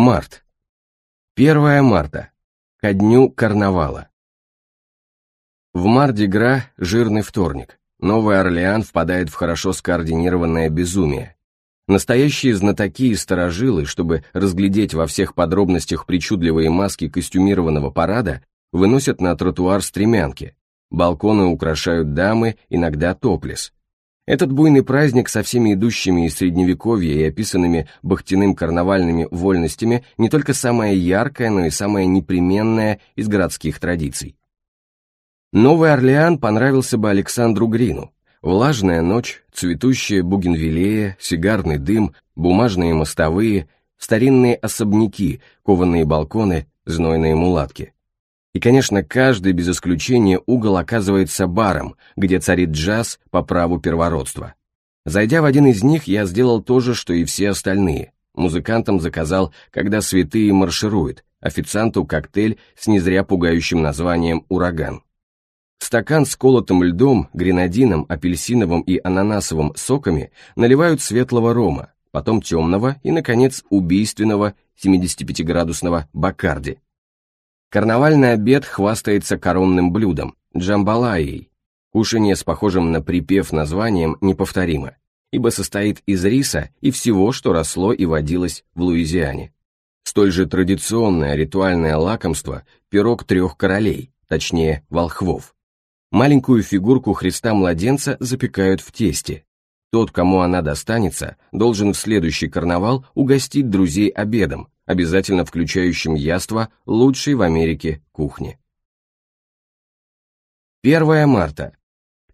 Март. 1 марта. Ко дню карнавала. В марте Мардигра жирный вторник. Новый Орлеан впадает в хорошо скоординированное безумие. Настоящие знатоки и старожилы, чтобы разглядеть во всех подробностях причудливые маски костюмированного парада, выносят на тротуар стремянки. Балконы украшают дамы, иногда топлес. Этот буйный праздник со всеми идущими из Средневековья и описанными Бахтиным карнавальными вольностями не только самая яркая, но и самая непременная из городских традиций. Новый Орлеан понравился бы Александру Грину. Влажная ночь, цветущая бугенвилея, сигарный дым, бумажные мостовые, старинные особняки, кованые балконы, знойные мулатки. И, конечно, каждый без исключения угол оказывается баром, где царит джаз по праву первородства. Зайдя в один из них, я сделал то же, что и все остальные. Музыкантам заказал «Когда святые маршируют», официанту коктейль с незря пугающим названием «Ураган». Стакан с колотым льдом, гренадином, апельсиновым и ананасовым соками наливают светлого рома, потом темного и, наконец, убийственного 75-градусного Бакарди. Карнавальный обед хвастается коронным блюдом – джамбалаей. Кушанье с похожим на припев названием неповторимо, ибо состоит из риса и всего, что росло и водилось в Луизиане. Столь же традиционное ритуальное лакомство – пирог трех королей, точнее, волхвов. Маленькую фигурку Христа-младенца запекают в тесте. Тот, кому она достанется, должен в следующий карнавал угостить друзей обедом, обязательно включающим яства лучшей в Америке кухни. 1 марта.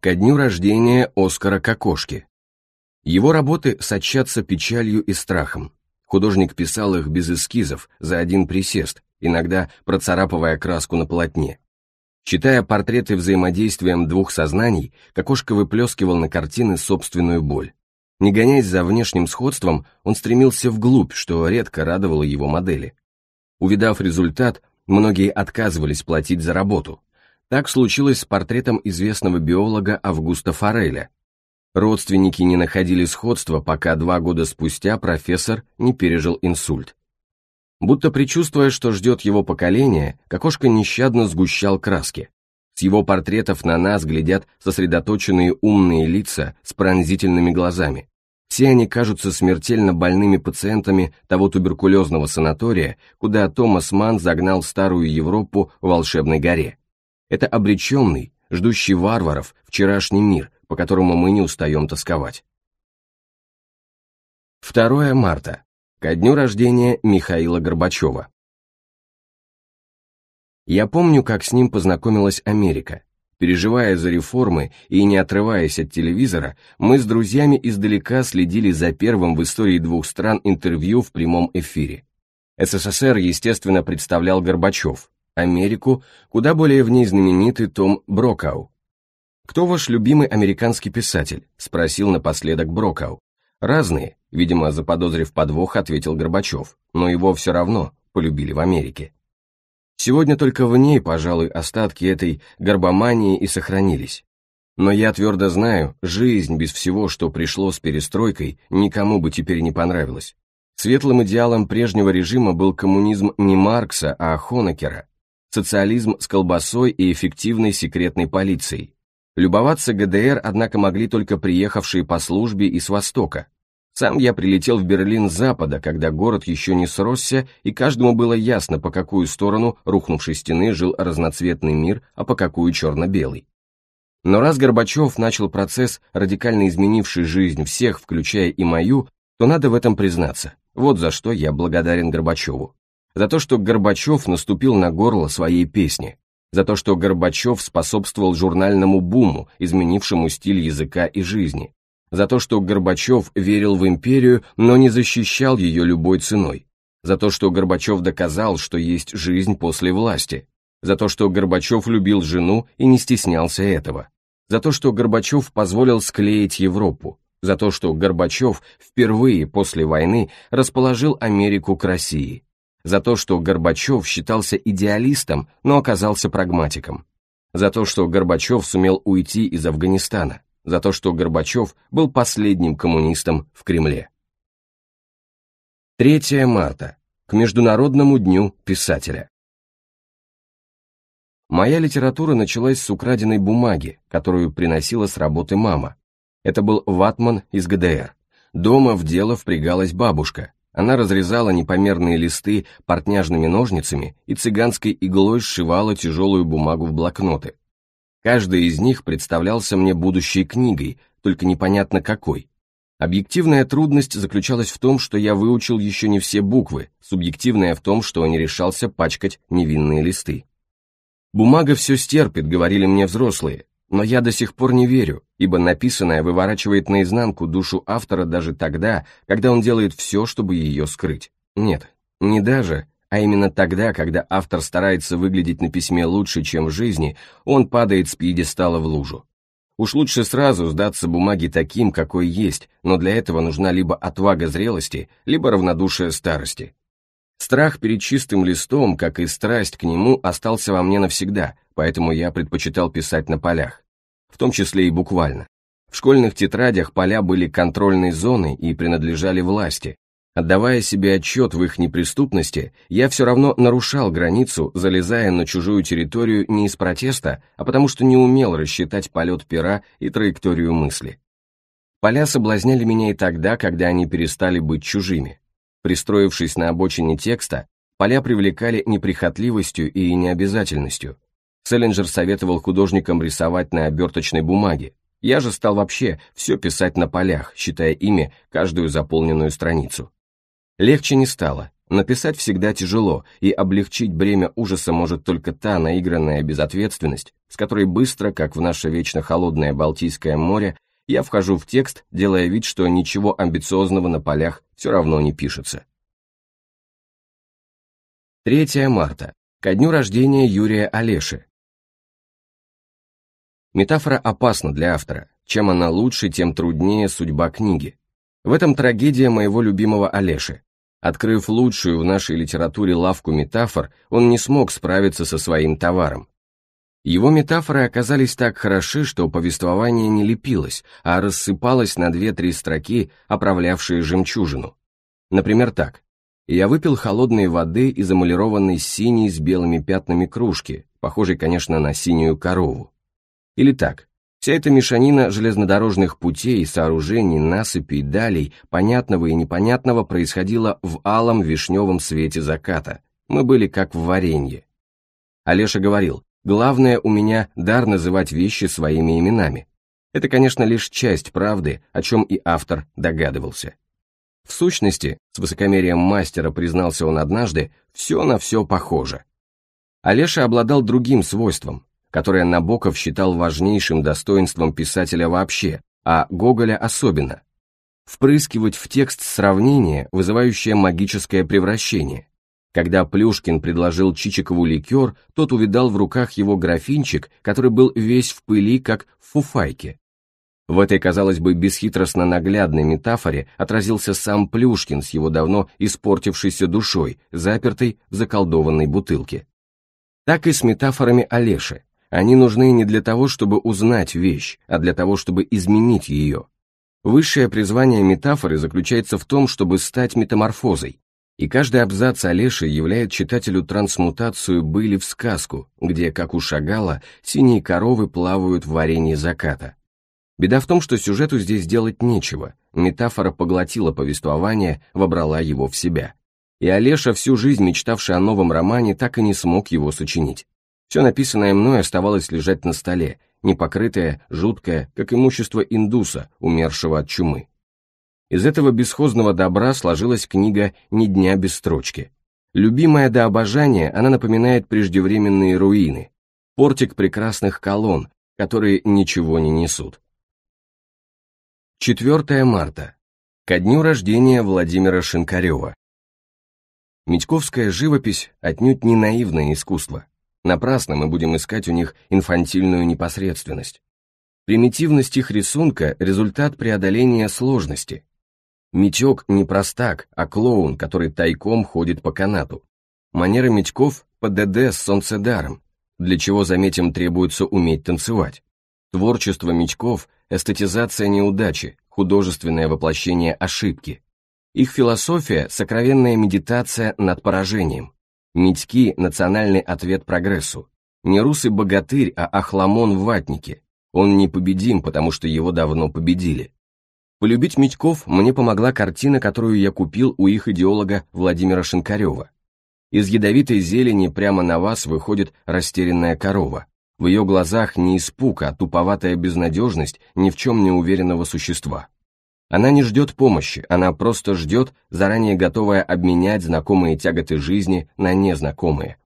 Ко дню рождения Оскара Кокошки. Его работы сочатся печалью и страхом. Художник писал их без эскизов, за один присест, иногда процарапывая краску на полотне. Читая портреты взаимодействием двух сознаний, Кокошка выплескивал на картины собственную боль. Не гоняясь за внешним сходством, он стремился вглубь, что редко радовало его модели. Увидав результат, многие отказывались платить за работу. Так случилось с портретом известного биолога Августа Фореля. Родственники не находили сходства, пока два года спустя профессор не пережил инсульт. Будто предчувствуя, что ждет его поколение, Кокошка нещадно сгущал краски. С его портретов на нас глядят сосредоточенные умные лица с пронзительными глазами. Все они кажутся смертельно больными пациентами того туберкулезного санатория, куда Томас Ман загнал старую Европу в волшебной горе. Это обреченный, ждущий варваров, вчерашний мир, по которому мы не устаем тосковать. 2 марта. Ко дню рождения Михаила Горбачева. Я помню, как с ним познакомилась Америка. Переживая за реформы и не отрываясь от телевизора, мы с друзьями издалека следили за первым в истории двух стран интервью в прямом эфире. СССР, естественно, представлял Горбачев, Америку, куда более в ней знаменитый Том Брокау. «Кто ваш любимый американский писатель?» – спросил напоследок Брокау. «Разные», – видимо, заподозрив подвох, ответил Горбачев, но его все равно полюбили в Америке. Сегодня только в ней, пожалуй, остатки этой горбомании и сохранились. Но я твердо знаю, жизнь без всего, что пришло с перестройкой, никому бы теперь не понравилась. Светлым идеалом прежнего режима был коммунизм не Маркса, а Хонекера, социализм с колбасой и эффективной секретной полицией. Любоваться ГДР, однако, могли только приехавшие по службе и с Востока. Сам я прилетел в Берлин с запада, когда город еще не сросся, и каждому было ясно, по какую сторону рухнувшей стены жил разноцветный мир, а по какую черно-белый. Но раз Горбачев начал процесс, радикально изменивший жизнь всех, включая и мою, то надо в этом признаться. Вот за что я благодарен Горбачеву. За то, что Горбачев наступил на горло своей песни. За то, что Горбачев способствовал журнальному буму, изменившему стиль языка и жизни за то, что Горбачев верил в империю, но не защищал ее любой ценой, за то, что Горбачев доказал, что есть жизнь после власти, за то, что Горбачев любил жену и не стеснялся этого, за то, что Горбачев позволил склеить Европу, за то, что Горбачев впервые после войны расположил Америку к России, за то, что Горбачев считался идеалистом, но оказался прагматиком, за то, что Горбачев сумел уйти из Афганистана, за то, что Горбачев был последним коммунистом в Кремле. 3 марта. К Международному дню писателя. Моя литература началась с украденной бумаги, которую приносила с работы мама. Это был ватман из ГДР. Дома в дело впрягалась бабушка. Она разрезала непомерные листы портняжными ножницами и цыганской иглой сшивала тяжелую бумагу в блокноты. Каждый из них представлялся мне будущей книгой, только непонятно какой. Объективная трудность заключалась в том, что я выучил еще не все буквы, субъективная в том, что не решался пачкать невинные листы. «Бумага все стерпит», — говорили мне взрослые, но я до сих пор не верю, ибо написанное выворачивает наизнанку душу автора даже тогда, когда он делает все, чтобы ее скрыть. Нет, не даже, а именно тогда, когда автор старается выглядеть на письме лучше, чем в жизни, он падает с пьедестала в лужу. Уж лучше сразу сдаться бумаге таким, какой есть, но для этого нужна либо отвага зрелости, либо равнодушие старости. Страх перед чистым листом, как и страсть к нему, остался во мне навсегда, поэтому я предпочитал писать на полях, в том числе и буквально. В школьных тетрадях поля были контрольной зоной и принадлежали власти, Отдавая себе отчет в их неприступности, я все равно нарушал границу, залезая на чужую территорию не из протеста, а потому что не умел рассчитать полет пера и траекторию мысли. Поля соблазняли меня и тогда, когда они перестали быть чужими. Пристроившись на обочине текста, поля привлекали неприхотливостью и необязательностью. Селлинджер советовал художникам рисовать на оберточной бумаге. Я же стал вообще все писать на полях, считая ими каждую заполненную страницу. Легче не стало. Написать всегда тяжело, и облегчить бремя ужаса может только та наигранная безответственность, с которой быстро, как в наше вечно холодное Балтийское море, я вхожу в текст, делая вид, что ничего амбициозного на полях все равно не пишется. 3 марта. Ко дню рождения Юрия Олеши. Метафора опасна для автора. Чем она лучше, тем труднее судьба книги. В этом трагедия моего любимого Олеши. Открыв лучшую в нашей литературе лавку метафор, он не смог справиться со своим товаром. Его метафоры оказались так хороши, что повествование не лепилось, а рассыпалось на две-три строки, оправлявшие жемчужину. Например, так. Я выпил холодной воды из эмалированной синей с белыми пятнами кружки, похожей, конечно, на синюю корову. Или так. Вся эта мешанина железнодорожных путей, сооружений, насыпей, далей, понятного и непонятного происходила в алом вишневом свете заката. Мы были как в варенье. Олеша говорил, главное у меня дар называть вещи своими именами. Это, конечно, лишь часть правды, о чем и автор догадывался. В сущности, с высокомерием мастера признался он однажды, все на все похоже. Олеша обладал другим свойством, которое Набоков считал важнейшим достоинством писателя вообще, а Гоголя особенно. Впрыскивать в текст сравнение, вызывающее магическое превращение. Когда Плюшкин предложил Чичикову ликер, тот увидал в руках его графинчик, который был весь в пыли, как в фуфайке. В этой, казалось бы, бесхитростно наглядной метафоре отразился сам Плюшкин с его давно испортившейся душой, запертой в заколдованной бутылке. Так и с метафорами Олеши. Они нужны не для того, чтобы узнать вещь, а для того, чтобы изменить ее. Высшее призвание метафоры заключается в том, чтобы стать метаморфозой. И каждый абзац Олеши являет читателю трансмутацию «Были в сказку», где, как у Шагала, синие коровы плавают в варенье заката. Беда в том, что сюжету здесь делать нечего, метафора поглотила повествование, вобрала его в себя. И Олеша, всю жизнь мечтавший о новом романе, так и не смог его сочинить. Все написанное мной оставалось лежать на столе, непокрытое, жуткое, как имущество индуса, умершего от чумы. Из этого бесхозного добра сложилась книга «Ни дня без строчки». Любимая до обожания, она напоминает преждевременные руины, портик прекрасных колонн, которые ничего не несут. 4 марта. Ко дню рождения Владимира Шинкарева. Митьковская живопись отнюдь не наивное искусство. Напрасно мы будем искать у них инфантильную непосредственность. Примитивность их рисунка – результат преодоления сложности. Мечок не простак, а клоун, который тайком ходит по канату. Манера мечков – ПДД с солнцедаром, для чего, заметим, требуется уметь танцевать. Творчество мечков – эстетизация неудачи, художественное воплощение ошибки. Их философия – сокровенная медитация над поражением. Медьки – национальный ответ прогрессу. Не русый богатырь, а охламон в ватнике. Он непобедим, потому что его давно победили. Полюбить медьков мне помогла картина, которую я купил у их идеолога Владимира Шинкарева. Из ядовитой зелени прямо на вас выходит растерянная корова. В ее глазах не испуг, а туповатая безнадежность ни в чем не уверенного существа. Она не ждет помощи, она просто ждет, заранее готовая обменять знакомые тяготы жизни на незнакомые.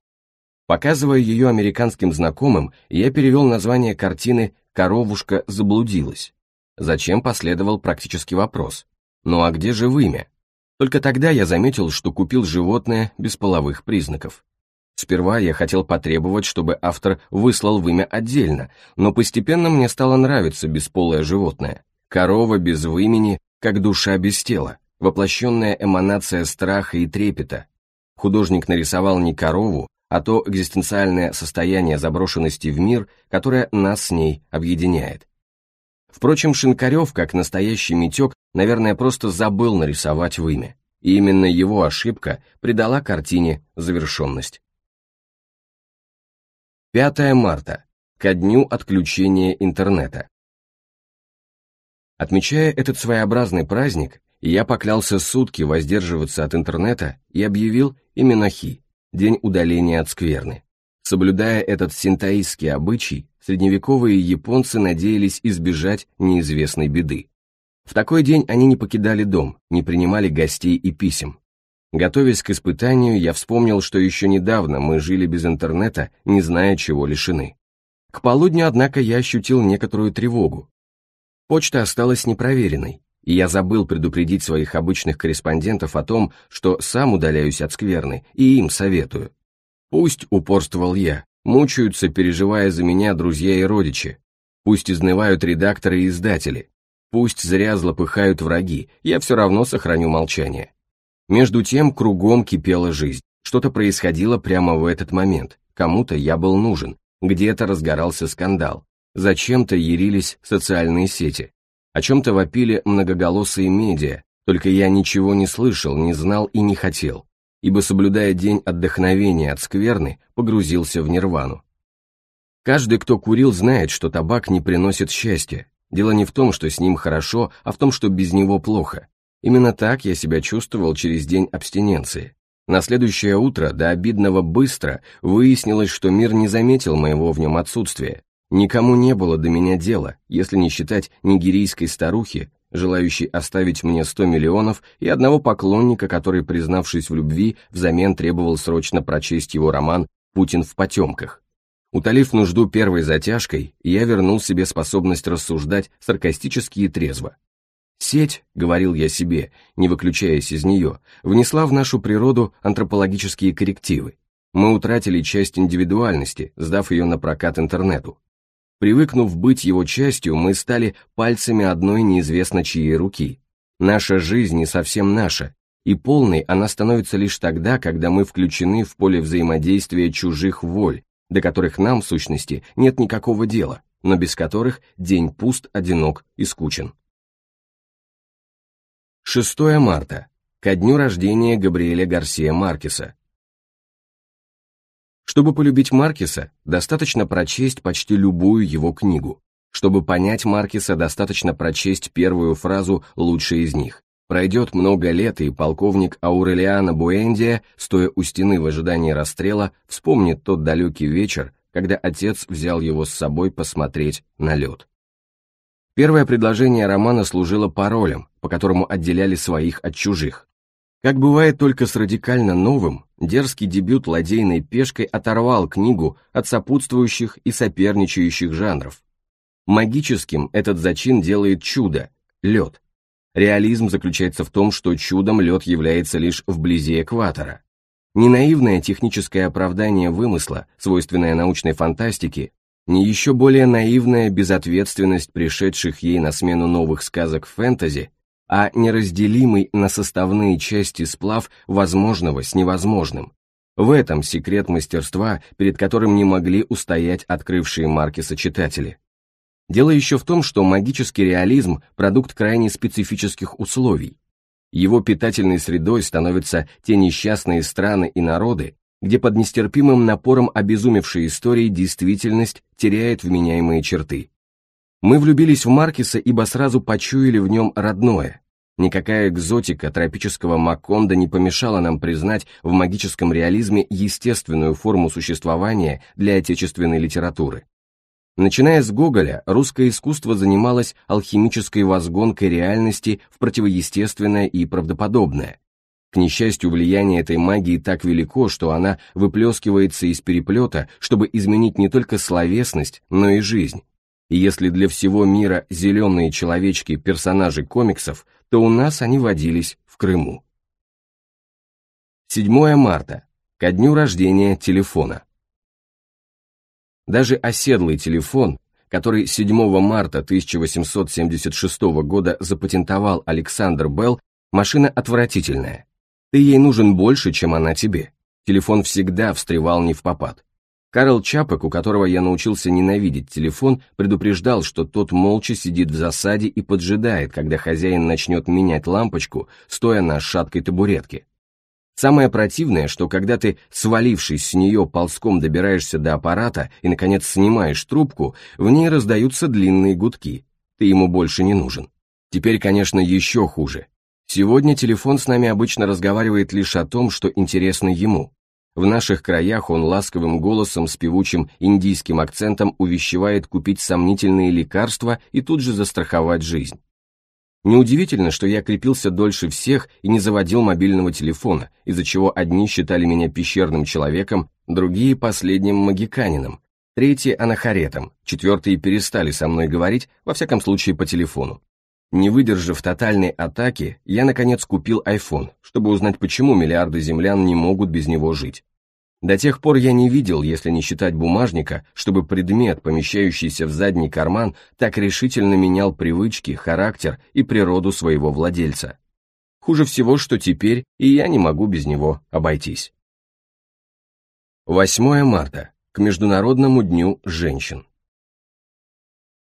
Показывая ее американским знакомым, я перевел название картины «Коровушка заблудилась». Зачем последовал практический вопрос. «Ну а где же вымя?» Только тогда я заметил, что купил животное без половых признаков. Сперва я хотел потребовать, чтобы автор выслал вымя отдельно, но постепенно мне стало нравиться бесполое животное корова без вымени, как душа без тела, воплощенная эманация страха и трепета. Художник нарисовал не корову, а то экзистенциальное состояние заброшенности в мир, которое нас с ней объединяет. Впрочем, Шинкарев, как настоящий метек, наверное, просто забыл нарисовать вымя. И именно его ошибка придала картине завершенность. 5 марта. Ко дню отключения интернета. Отмечая этот своеобразный праздник, я поклялся сутки воздерживаться от интернета и объявил Именохи день удаления от скверны. Соблюдая этот синтаистский обычай, средневековые японцы надеялись избежать неизвестной беды. В такой день они не покидали дом, не принимали гостей и писем. Готовясь к испытанию, я вспомнил, что еще недавно мы жили без интернета, не зная, чего лишены. К полудню, однако, я ощутил некоторую тревогу, Почта осталась непроверенной, и я забыл предупредить своих обычных корреспондентов о том, что сам удаляюсь от скверны и им советую. Пусть, упорствовал я, мучаются, переживая за меня друзья и родичи. Пусть изнывают редакторы и издатели. Пусть зря злопыхают враги, я все равно сохраню молчание. Между тем кругом кипела жизнь. Что-то происходило прямо в этот момент. Кому-то я был нужен. Где-то разгорался скандал зачем-то ярились социальные сети, о чем-то вопили многоголосые медиа, только я ничего не слышал, не знал и не хотел, ибо, соблюдая день отдохновения от скверны, погрузился в нирвану. Каждый, кто курил, знает, что табак не приносит счастья. Дело не в том, что с ним хорошо, а в том, что без него плохо. Именно так я себя чувствовал через день абстиненции. На следующее утро до обидного быстро выяснилось, что мир не заметил моего в нем отсутствия, Никому не было до меня дела, если не считать нигерийской старухи, желающей оставить мне 100 миллионов и одного поклонника, который, признавшись в любви, взамен требовал срочно прочесть его роман «Путин в потемках». Утолив нужду первой затяжкой, я вернул себе способность рассуждать саркастически и трезво. «Сеть», — говорил я себе, не выключаясь из нее, внесла в нашу природу антропологические коррективы. Мы утратили часть индивидуальности, сдав ее на прокат интернету. Привыкнув быть его частью, мы стали пальцами одной неизвестно чьей руки. Наша жизнь не совсем наша, и полной она становится лишь тогда, когда мы включены в поле взаимодействия чужих воль, до которых нам, в сущности, нет никакого дела, но без которых день пуст, одинок и скучен. 6 марта, ко дню рождения Габриэля Гарсия Маркеса, чтобы полюбить Маркиса, достаточно прочесть почти любую его книгу. Чтобы понять Маркиса, достаточно прочесть первую фразу «лучшей из них». Пройдет много лет, и полковник Аурелиана Буэндия, стоя у стены в ожидании расстрела, вспомнит тот далекий вечер, когда отец взял его с собой посмотреть на лед. Первое предложение романа служило паролем, по которому отделяли своих от чужих. Как бывает только с радикально новым, дерзкий дебют ладейной пешкой оторвал книгу от сопутствующих и соперничающих жанров. Магическим этот зачин делает чудо – лед. Реализм заключается в том, что чудом лед является лишь вблизи экватора. Ненаивное техническое оправдание вымысла, свойственное научной фантастике, не еще более наивная безответственность пришедших ей на смену новых сказок фэнтези – а неразделимый на составные части сплав возможного с невозможным. В этом секрет мастерства, перед которым не могли устоять открывшие марки сочетатели. Дело еще в том, что магический реализм – продукт крайне специфических условий. Его питательной средой становятся те несчастные страны и народы, где под нестерпимым напором обезумевшей истории действительность теряет вменяемые черты. Мы влюбились в Маркиса, ибо сразу почуяли в нем родное. Никакая экзотика тропического Маконда не помешала нам признать в магическом реализме естественную форму существования для отечественной литературы. Начиная с Гоголя, русское искусство занималось алхимической возгонкой реальности в противоестественное и правдоподобное. К несчастью, влияние этой магии так велико, что она выплескивается из переплета, чтобы изменить не только словесность, но и жизнь. И если для всего мира зеленые человечки – персонажи комиксов, то у нас они водились в Крыму. 7 марта. Ко дню рождения телефона. Даже оседлый телефон, который 7 марта 1876 года запатентовал Александр Белл, машина отвратительная. Ты ей нужен больше, чем она тебе. Телефон всегда встревал не в попад. Карл Чапок, у которого я научился ненавидеть телефон, предупреждал, что тот молча сидит в засаде и поджидает, когда хозяин начнет менять лампочку, стоя на шаткой табуретке. Самое противное, что когда ты, свалившись с нее, ползком добираешься до аппарата и, наконец, снимаешь трубку, в ней раздаются длинные гудки. Ты ему больше не нужен. Теперь, конечно, еще хуже. Сегодня телефон с нами обычно разговаривает лишь о том, что интересно ему. В наших краях он ласковым голосом с певучим индийским акцентом увещевает купить сомнительные лекарства и тут же застраховать жизнь. Неудивительно, что я крепился дольше всех и не заводил мобильного телефона, из-за чего одни считали меня пещерным человеком, другие – последним магиканином, третьи – анахаретом, четвертые перестали со мной говорить, во всяком случае по телефону. Не выдержав тотальной атаки, я наконец купил iPhone, чтобы узнать, почему миллиарды землян не могут без него жить. До тех пор я не видел, если не считать бумажника, чтобы предмет, помещающийся в задний карман, так решительно менял привычки, характер и природу своего владельца. Хуже всего, что теперь и я не могу без него обойтись. 8 марта, к Международному дню женщин.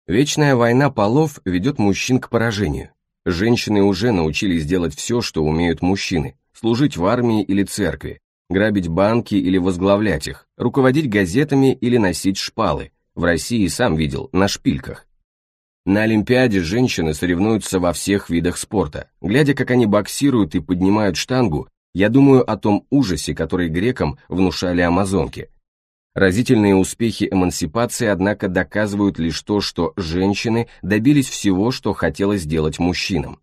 Вечная война полов ведет мужчин к поражению. Женщины уже научились делать все, что умеют мужчины, служить в армии или церкви, грабить банки или возглавлять их, руководить газетами или носить шпалы. В России сам видел, на шпильках. На Олимпиаде женщины соревнуются во всех видах спорта. Глядя, как они боксируют и поднимают штангу, я думаю о том ужасе, который грекам внушали амазонки, Разительные успехи эмансипации, однако, доказывают лишь то, что женщины добились всего, что хотелось сделать мужчинам.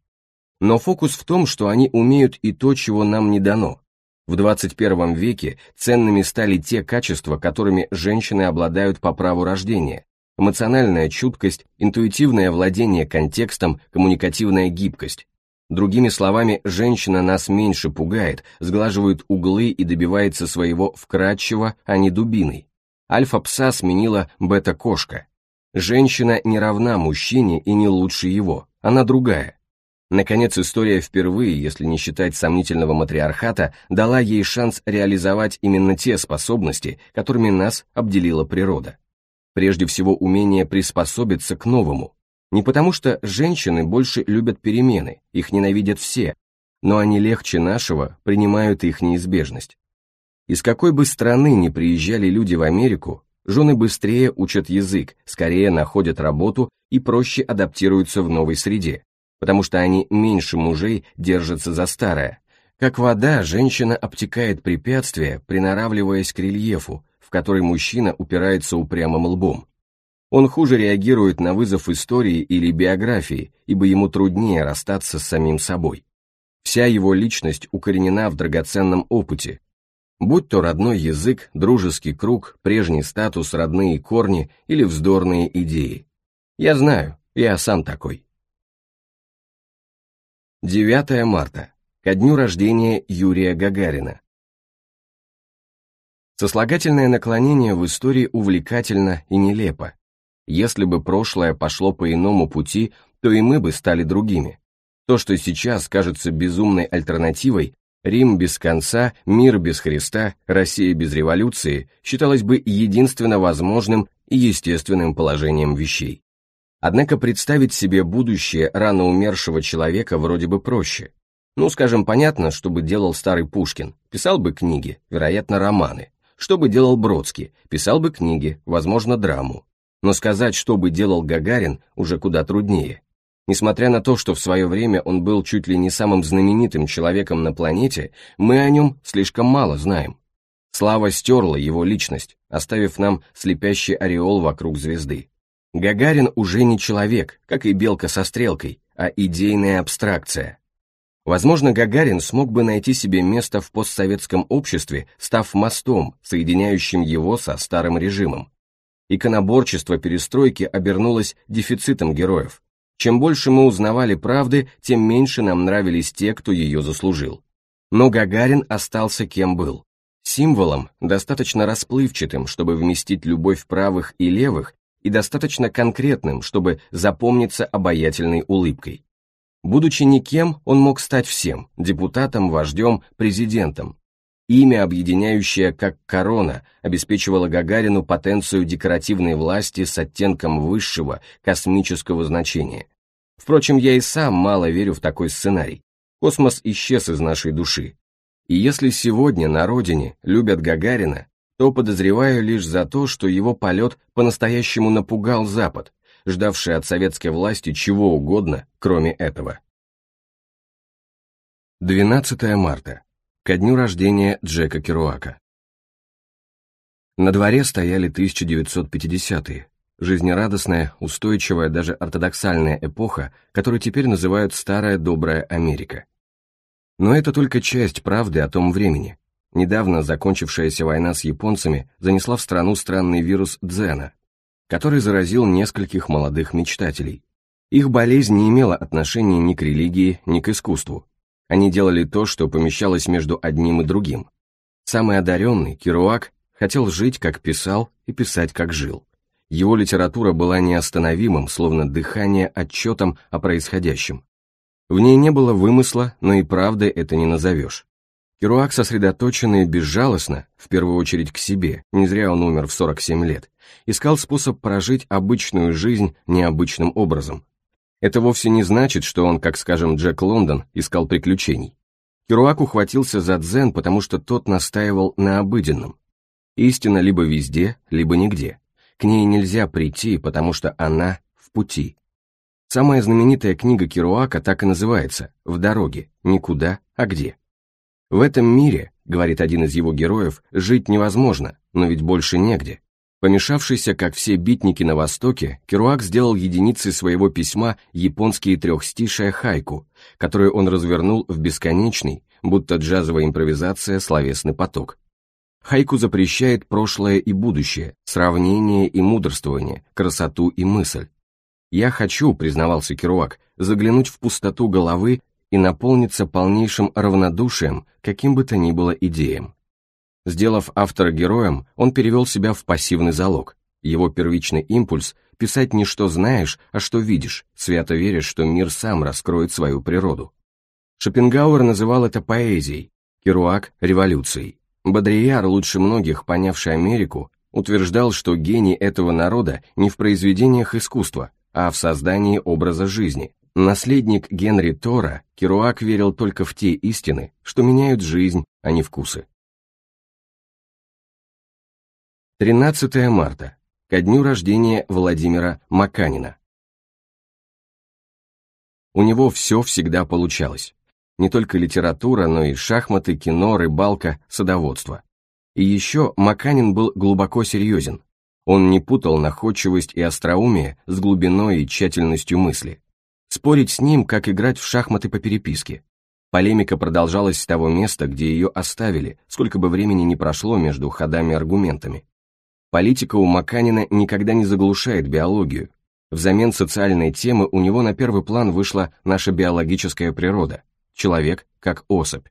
Но фокус в том, что они умеют и то, чего нам не дано. В 21 веке ценными стали те качества, которыми женщины обладают по праву рождения. Эмоциональная чуткость, интуитивное владение контекстом, коммуникативная гибкость, Другими словами, женщина нас меньше пугает, сглаживает углы и добивается своего вкрадчиво, а не дубиной. Альфа-пса сменила бета-кошка. Женщина не равна мужчине и не лучше его, она другая. Наконец, история впервые, если не считать сомнительного матриархата, дала ей шанс реализовать именно те способности, которыми нас обделила природа. Прежде всего, умение приспособиться к новому, не потому что женщины больше любят перемены, их ненавидят все, но они легче нашего принимают их неизбежность. Из какой бы страны ни приезжали люди в Америку, жены быстрее учат язык, скорее находят работу и проще адаптируются в новой среде, потому что они меньше мужей держатся за старое. Как вода, женщина обтекает препятствия, приноравливаясь к рельефу, в который мужчина упирается упрямым лбом. Он хуже реагирует на вызов истории или биографии, ибо ему труднее расстаться с самим собой. Вся его личность укоренена в драгоценном опыте, будь то родной язык, дружеский круг, прежний статус, родные корни или вздорные идеи. Я знаю, я сам такой. 9 марта, ко дню рождения Юрия Гагарина. Сослагательное наклонение в истории увлекательно и нелепо. Если бы прошлое пошло по иному пути, то и мы бы стали другими. То, что сейчас кажется безумной альтернативой, Рим без конца, мир без Христа, Россия без революции, считалось бы единственно возможным и естественным положением вещей. Однако представить себе будущее рано умершего человека вроде бы проще. Ну, скажем, понятно, что бы делал старый Пушкин, писал бы книги, вероятно, романы. Что бы делал Бродский, писал бы книги, возможно, драму но сказать, что бы делал Гагарин, уже куда труднее. Несмотря на то, что в свое время он был чуть ли не самым знаменитым человеком на планете, мы о нем слишком мало знаем. Слава стерла его личность, оставив нам слепящий ореол вокруг звезды. Гагарин уже не человек, как и белка со стрелкой, а идейная абстракция. Возможно, Гагарин смог бы найти себе место в постсоветском обществе, став мостом, соединяющим его со старым режимом. Иконоборчество перестройки обернулось дефицитом героев. Чем больше мы узнавали правды, тем меньше нам нравились те, кто ее заслужил. Но Гагарин остался кем был. Символом, достаточно расплывчатым, чтобы вместить любовь правых и левых, и достаточно конкретным, чтобы запомниться обаятельной улыбкой. Будучи никем, он мог стать всем – депутатом, вождем, президентом, Имя, объединяющее как корона, обеспечивало Гагарину потенцию декоративной власти с оттенком высшего космического значения. Впрочем, я и сам мало верю в такой сценарий. Космос исчез из нашей души. И если сегодня на родине любят Гагарина, то подозреваю лишь за то, что его полет по-настоящему напугал Запад, ждавший от советской власти чего угодно, кроме этого. 12 марта ко дню рождения Джека Керуака. На дворе стояли 1950-е, жизнерадостная, устойчивая, даже ортодоксальная эпоха, которую теперь называют «старая добрая Америка». Но это только часть правды о том времени. Недавно закончившаяся война с японцами занесла в страну странный вирус дзена, который заразил нескольких молодых мечтателей. Их болезнь не имела отношения ни к религии, ни к искусству. Они делали то, что помещалось между одним и другим. Самый одаренный, Керуак, хотел жить, как писал, и писать, как жил. Его литература была неостановимым, словно дыхание отчетом о происходящем. В ней не было вымысла, но и правды это не назовешь. Керуак сосредоточенно и безжалостно, в первую очередь к себе, не зря он умер в 47 лет, искал способ прожить обычную жизнь необычным образом, это вовсе не значит, что он, как скажем, Джек Лондон, искал приключений. Керуак ухватился за дзен, потому что тот настаивал на обыденном. Истина либо везде, либо нигде. К ней нельзя прийти, потому что она в пути. Самая знаменитая книга Керуака так и называется «В дороге, никуда, а где». В этом мире, говорит один из его героев, жить невозможно, но ведь больше негде. Помешавшийся, как все битники на Востоке, Керуак сделал единицей своего письма японские трехстишие хайку, которую он развернул в бесконечный, будто джазовая импровизация, словесный поток. Хайку запрещает прошлое и будущее, сравнение и мудрствование, красоту и мысль. «Я хочу», — признавался Керуак, — «заглянуть в пустоту головы и наполниться полнейшим равнодушием, каким бы то ни было идеям». Сделав автора героем, он перевел себя в пассивный залог. Его первичный импульс — писать не что знаешь, а что видишь, свято веря, что мир сам раскроет свою природу. Шопенгауэр называл это поэзией, Керуак — революцией. Бодрияр, лучше многих понявший Америку, утверждал, что гений этого народа не в произведениях искусства, а в создании образа жизни. Наследник Генри Тора, Керуак верил только в те истины, что меняют жизнь, а не вкусы. 13 марта, ко дню рождения Владимира Маканина. У него все всегда получалось. Не только литература, но и шахматы, кино, рыбалка, садоводство. И еще Маканин был глубоко серьезен. Он не путал находчивость и остроумие с глубиной и тщательностью мысли. Спорить с ним, как играть в шахматы по переписке. Полемика продолжалась с того места, где ее оставили, сколько бы времени ни прошло между ходами аргументами. Политика у Маканина никогда не заглушает биологию. Взамен социальной темы у него на первый план вышла наша биологическая природа, человек как особь.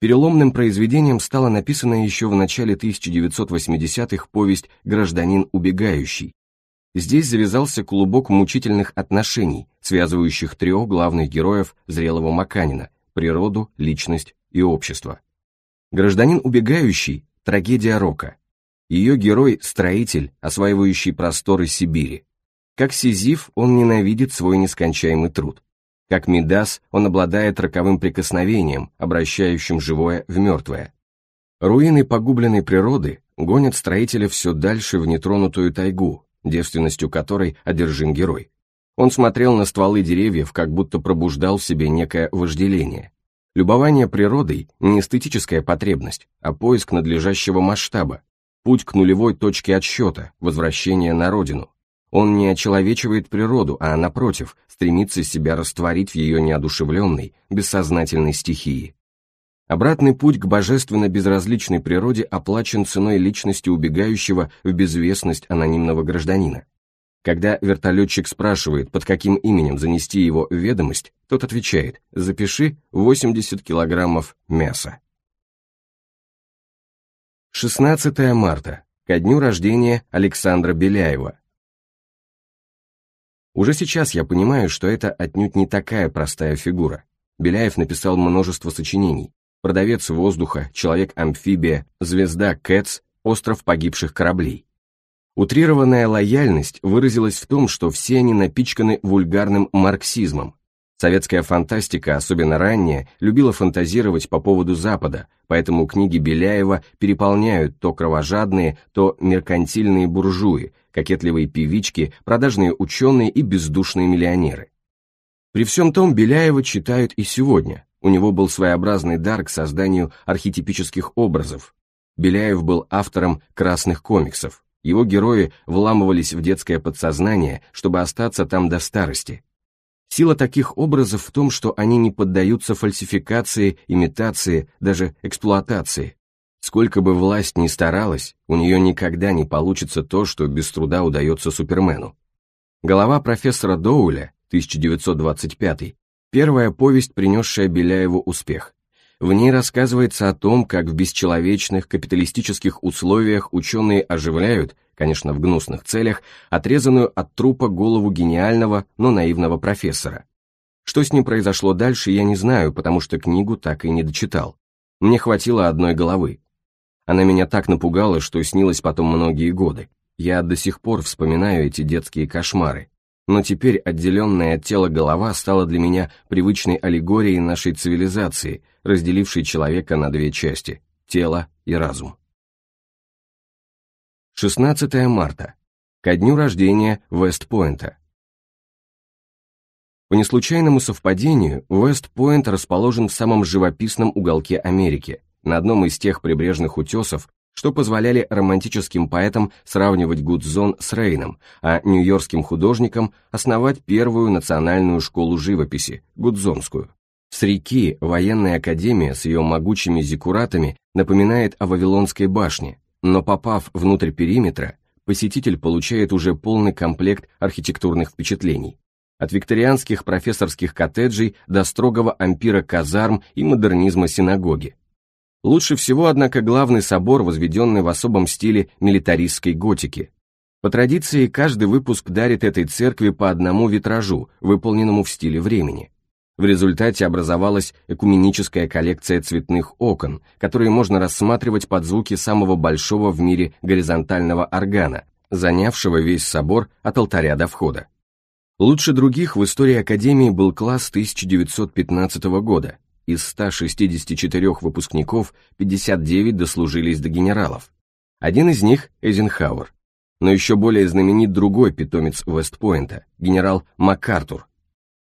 Переломным произведением стала написанная еще в начале 1980-х повесть «Гражданин убегающий». Здесь завязался клубок мучительных отношений, связывающих трех главных героев зрелого Маканина – природу, личность и общество. «Гражданин убегающий» – трагедия рока – ее герой — строитель, осваивающий просторы Сибири. Как Сизиф, он ненавидит свой нескончаемый труд. Как Мидас, он обладает роковым прикосновением, обращающим живое в мертвое. Руины погубленной природы гонят строителя все дальше в нетронутую тайгу, девственностью которой одержим герой. Он смотрел на стволы деревьев, как будто пробуждал в себе некое вожделение. Любование природой – не эстетическая потребность, а поиск надлежащего масштаба, путь к нулевой точке отсчета, возвращение на родину. Он не очеловечивает природу, а, напротив, стремится себя растворить в ее неодушевленной, бессознательной стихии. Обратный путь к божественно безразличной природе оплачен ценой личности убегающего в безвестность анонимного гражданина. Когда вертолетчик спрашивает, под каким именем занести его в ведомость, тот отвечает «Запиши 80 килограммов мяса». 16 марта, ко дню рождения Александра Беляева. Уже сейчас я понимаю, что это отнюдь не такая простая фигура. Беляев написал множество сочинений. «Продавец воздуха», «Человек-амфибия», «Звезда Кэтс», «Остров погибших кораблей». Утрированная лояльность выразилась в том, что все они напичканы вульгарным марксизмом, Советская фантастика, особенно ранняя, любила фантазировать по поводу Запада, поэтому книги Беляева переполняют то кровожадные, то меркантильные буржуи, кокетливые певички, продажные ученые и бездушные миллионеры. При всем том Беляева читают и сегодня. У него был своеобразный дар к созданию архетипических образов. Беляев был автором красных комиксов. Его герои вламывались в детское подсознание, чтобы остаться там до старости, Сила таких образов в том, что они не поддаются фальсификации, имитации, даже эксплуатации. Сколько бы власть ни старалась, у нее никогда не получится то, что без труда удается Супермену. Голова профессора Доуля, 1925, первая повесть, принесшая Беляеву успех. В ней рассказывается о том, как в бесчеловечных капиталистических условиях ученые оживляют конечно, в гнусных целях, отрезанную от трупа голову гениального, но наивного профессора. Что с ним произошло дальше, я не знаю, потому что книгу так и не дочитал. Мне хватило одной головы. Она меня так напугала, что снилась потом многие годы. Я до сих пор вспоминаю эти детские кошмары. Но теперь отделенная от тела голова стала для меня привычной аллегорией нашей цивилизации, разделившей человека на две части – тело и разум. 16 марта, ко дню рождения Вестпойнта. По неслучайному совпадению, Вестпойнт расположен в самом живописном уголке Америки, на одном из тех прибрежных утесов, что позволяли романтическим поэтам сравнивать Гудзон с Рейном, а нью-йоркским художникам основать первую национальную школу живописи, Гудзонскую. С реки военная академия с ее могучими зиккуратами напоминает о Вавилонской башне, но попав внутрь периметра, посетитель получает уже полный комплект архитектурных впечатлений. От викторианских профессорских коттеджей до строгого ампира казарм и модернизма синагоги. Лучше всего, однако, главный собор, возведенный в особом стиле милитаристской готики. По традиции, каждый выпуск дарит этой церкви по одному витражу, выполненному в стиле времени. В результате образовалась экуменическая коллекция цветных окон, которые можно рассматривать под звуки самого большого в мире горизонтального органа, занявшего весь собор от алтаря до входа. Лучше других в истории Академии был класс 1915 года. Из 164 выпускников 59 дослужились до генералов. Один из них – Эйзенхауэр. Но еще более знаменит другой питомец Вестпойнта – генерал МакАртур,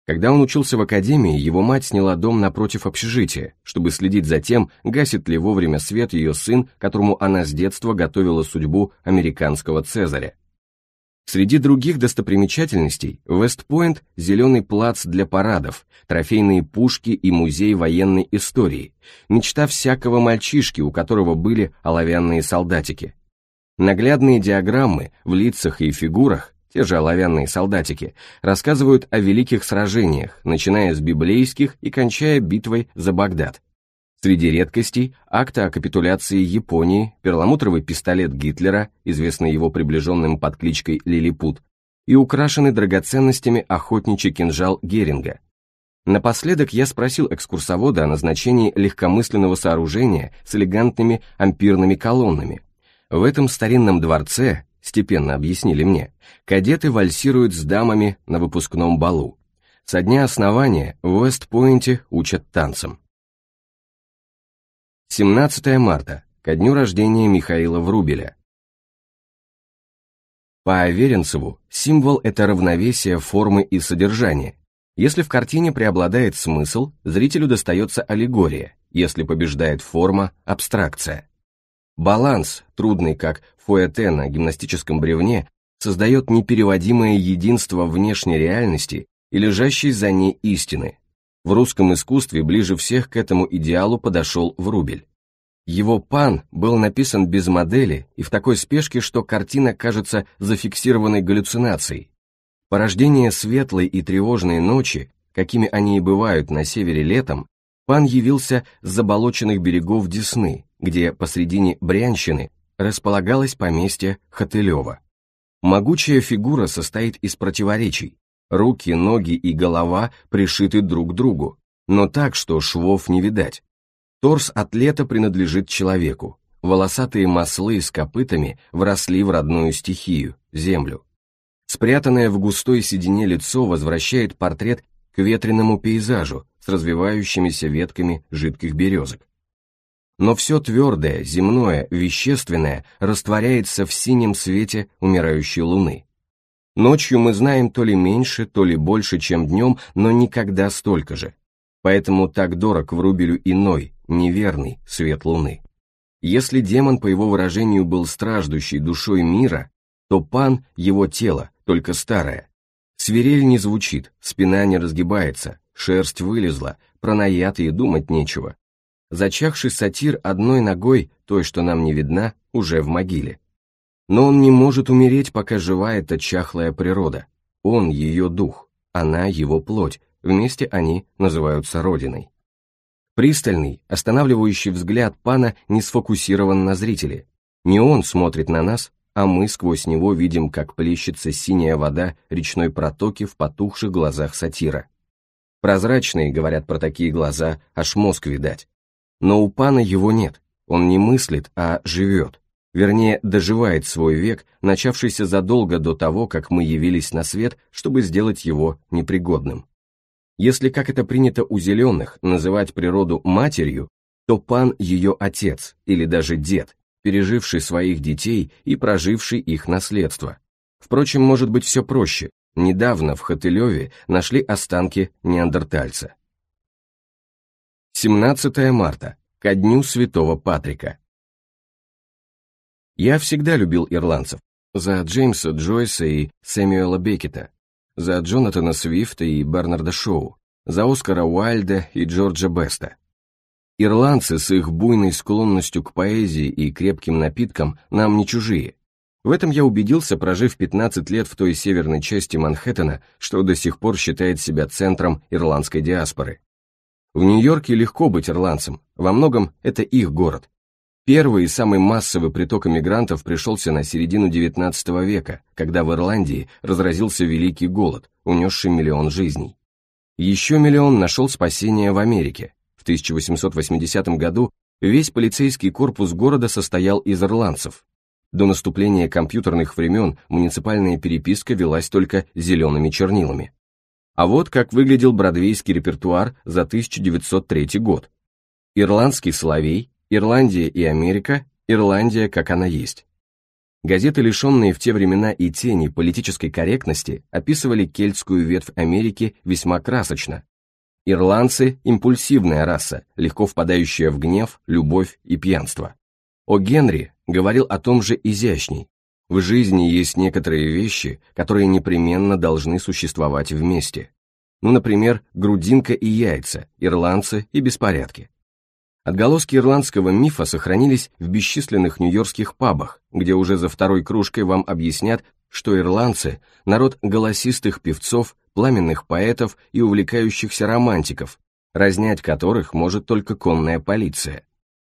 когда он учился в академии, его мать сняла дом напротив общежития, чтобы следить за тем, гасит ли вовремя свет ее сын, которому она с детства готовила судьбу американского Цезаря. Среди других достопримечательностей – Вестпойнт, зеленый плац для парадов, трофейные пушки и музей военной истории, мечта всякого мальчишки, у которого были оловянные солдатики. Наглядные диаграммы в лицах и фигурах те же оловянные солдатики рассказывают о великих сражениях, начиная с библейских и кончая битвой за Багдад. Среди редкостей – акта о капитуляции Японии, перламутровый пистолет Гитлера, известный его приближенным под кличкой Лилипут, и украшенный драгоценностями охотничий кинжал Геринга. Напоследок я спросил экскурсовода о назначении легкомысленного сооружения с элегантными ампирными колоннами. В этом старинном дворце степенно объяснили мне, кадеты вальсируют с дамами на выпускном балу. Со дня основания в Вестпойнте учат танцам. 17 марта, ко дню рождения Михаила Врубеля. По Аверинцеву символ – это равновесие формы и содержания. Если в картине преобладает смысл, зрителю достается аллегория, если побеждает форма – абстракция. Баланс, трудный как фуэте на гимнастическом бревне, создает непереводимое единство внешней реальности и лежащей за ней истины. В русском искусстве ближе всех к этому идеалу подошел Врубель. Его «Пан» был написан без модели и в такой спешке, что картина кажется зафиксированной галлюцинацией. Порождение светлой и тревожной ночи, какими они и бывают на севере летом, Пан явился с заболоченных берегов Десны, где посредине Брянщины располагалось поместье Хотылева. Могучая фигура состоит из противоречий. Руки, ноги и голова пришиты друг к другу, но так, что швов не видать. Торс атлета принадлежит человеку. Волосатые маслы с копытами вросли в родную стихию, землю. Спрятанное в густой седине лицо возвращает портрет к ветреному пейзажу с развивающимися ветками жидких березок но все твердое, земное, вещественное растворяется в синем свете умирающей луны. Ночью мы знаем то ли меньше, то ли больше, чем днем, но никогда столько же. Поэтому так дорог Врубелю иной, неверный свет луны. Если демон, по его выражению, был страждущей душой мира, то пан – его тело, только старое. Свирель не звучит, спина не разгибается, шерсть вылезла, про наятые думать нечего, зачахший сатир одной ногой, той, что нам не видна, уже в могиле. Но он не может умереть, пока жива эта чахлая природа. Он ее дух, она его плоть, вместе они называются Родиной. Пристальный, останавливающий взгляд пана не сфокусирован на зрителе. Не он смотрит на нас, а мы сквозь него видим, как плещется синяя вода речной протоки в потухших глазах сатира. Прозрачные, говорят про такие глаза, аж мозг видать. Но у пана его нет, он не мыслит, а живет. Вернее, доживает свой век, начавшийся задолго до того, как мы явились на свет, чтобы сделать его непригодным. Если, как это принято у зеленых, называть природу матерью, то пан ее отец или даже дед, переживший своих детей и проживший их наследство. Впрочем, может быть все проще. Недавно в Хотылеве нашли останки неандертальца. 17 марта, ко дню Святого Патрика. Я всегда любил ирландцев. За Джеймса Джойса и Сэмюэла Беккета, за Джонатана Свифта и Бернарда Шоу, за Оскара Уайльда и Джорджа Беста. Ирландцы с их буйной склонностью к поэзии и крепким напиткам нам не чужие. В этом я убедился, прожив 15 лет в той северной части Манхэттена, что до сих пор считает себя центром ирландской диаспоры. В Нью-Йорке легко быть ирландцем, во многом это их город. Первый и самый массовый приток эмигрантов пришелся на середину XIX века, когда в Ирландии разразился Великий голод, унесший миллион жизней. Еще миллион нашел спасение в Америке. В 1880 году весь полицейский корпус города состоял из ирландцев. До наступления компьютерных времен муниципальная переписка велась только зелеными чернилами. А вот как выглядел бродвейский репертуар за 1903 год. Ирландский словей, Ирландия и Америка, Ирландия, как она есть. Газеты, лишенные в те времена и тени политической корректности, описывали кельтскую ветвь Америки весьма красочно. Ирландцы – импульсивная раса, легко впадающая в гнев, любовь и пьянство. О Генри говорил о том же изящней, в жизни есть некоторые вещи, которые непременно должны существовать вместе. Ну, например, грудинка и яйца, ирландцы и беспорядки. Отголоски ирландского мифа сохранились в бесчисленных нью-йоркских пабах, где уже за второй кружкой вам объяснят, что ирландцы – народ голосистых певцов, пламенных поэтов и увлекающихся романтиков, разнять которых может только конная полиция.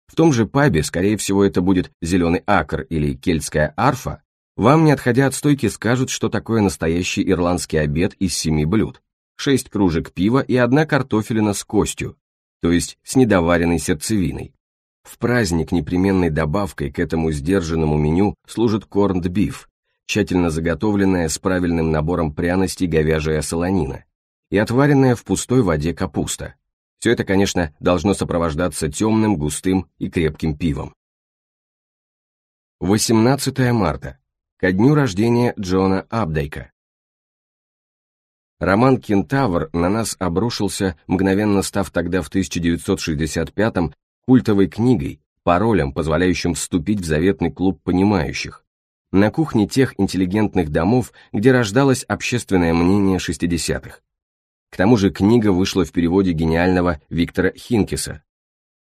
В том же пабе, скорее всего, это будет «Зеленый акр» или «Кельтская арфа», вам, не отходя от стойки, скажут, что такое настоящий ирландский обед из семи блюд. Шесть кружек пива и одна картофелина с костью, то есть с недоваренной сердцевиной. В праздник непременной добавкой к этому сдержанному меню служит корнд-биф, тщательно заготовленная с правильным набором пряностей говяжья солонина и отваренная в пустой воде капуста. Все это, конечно, должно сопровождаться темным, густым и крепким пивом. 18 марта ко дню рождения Джона Абдейка. Роман «Кентавр» на нас обрушился, мгновенно став тогда в 1965-м культовой книгой, паролем, позволяющим вступить в заветный клуб понимающих, на кухне тех интеллигентных домов, где рождалось общественное мнение 60-х. К тому же книга вышла в переводе гениального Виктора Хинкиса,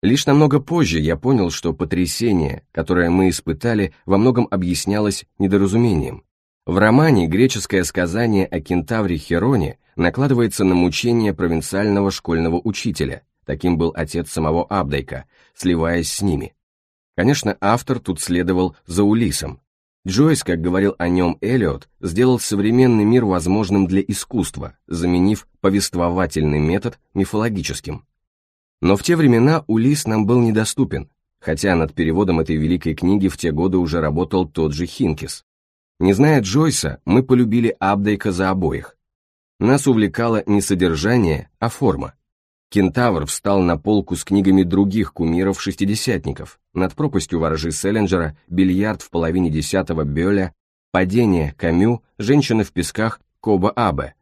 Лишь намного позже я понял, что потрясение, которое мы испытали, во многом объяснялось недоразумением. В романе греческое сказание о кентавре Хероне накладывается на мучение провинциального школьного учителя, таким был отец самого Абдайка, сливаясь с ними. Конечно, автор тут следовал за Улисом. Джойс, как говорил о нем Эллиот, сделал современный мир возможным для искусства, заменив повествовательный метод мифологическим. Но в те времена Улис нам был недоступен, хотя над переводом этой великой книги в те годы уже работал тот же Хинкис. Не зная Джойса, мы полюбили Абдейка за обоих. Нас увлекало не содержание, а форма. Кентавр встал на полку с книгами других кумиров-шестидесятников, над пропастью ворожи Селлинджера, бильярд в половине десятого Бёля, падение, Камю, женщины в песках, Коба Абе.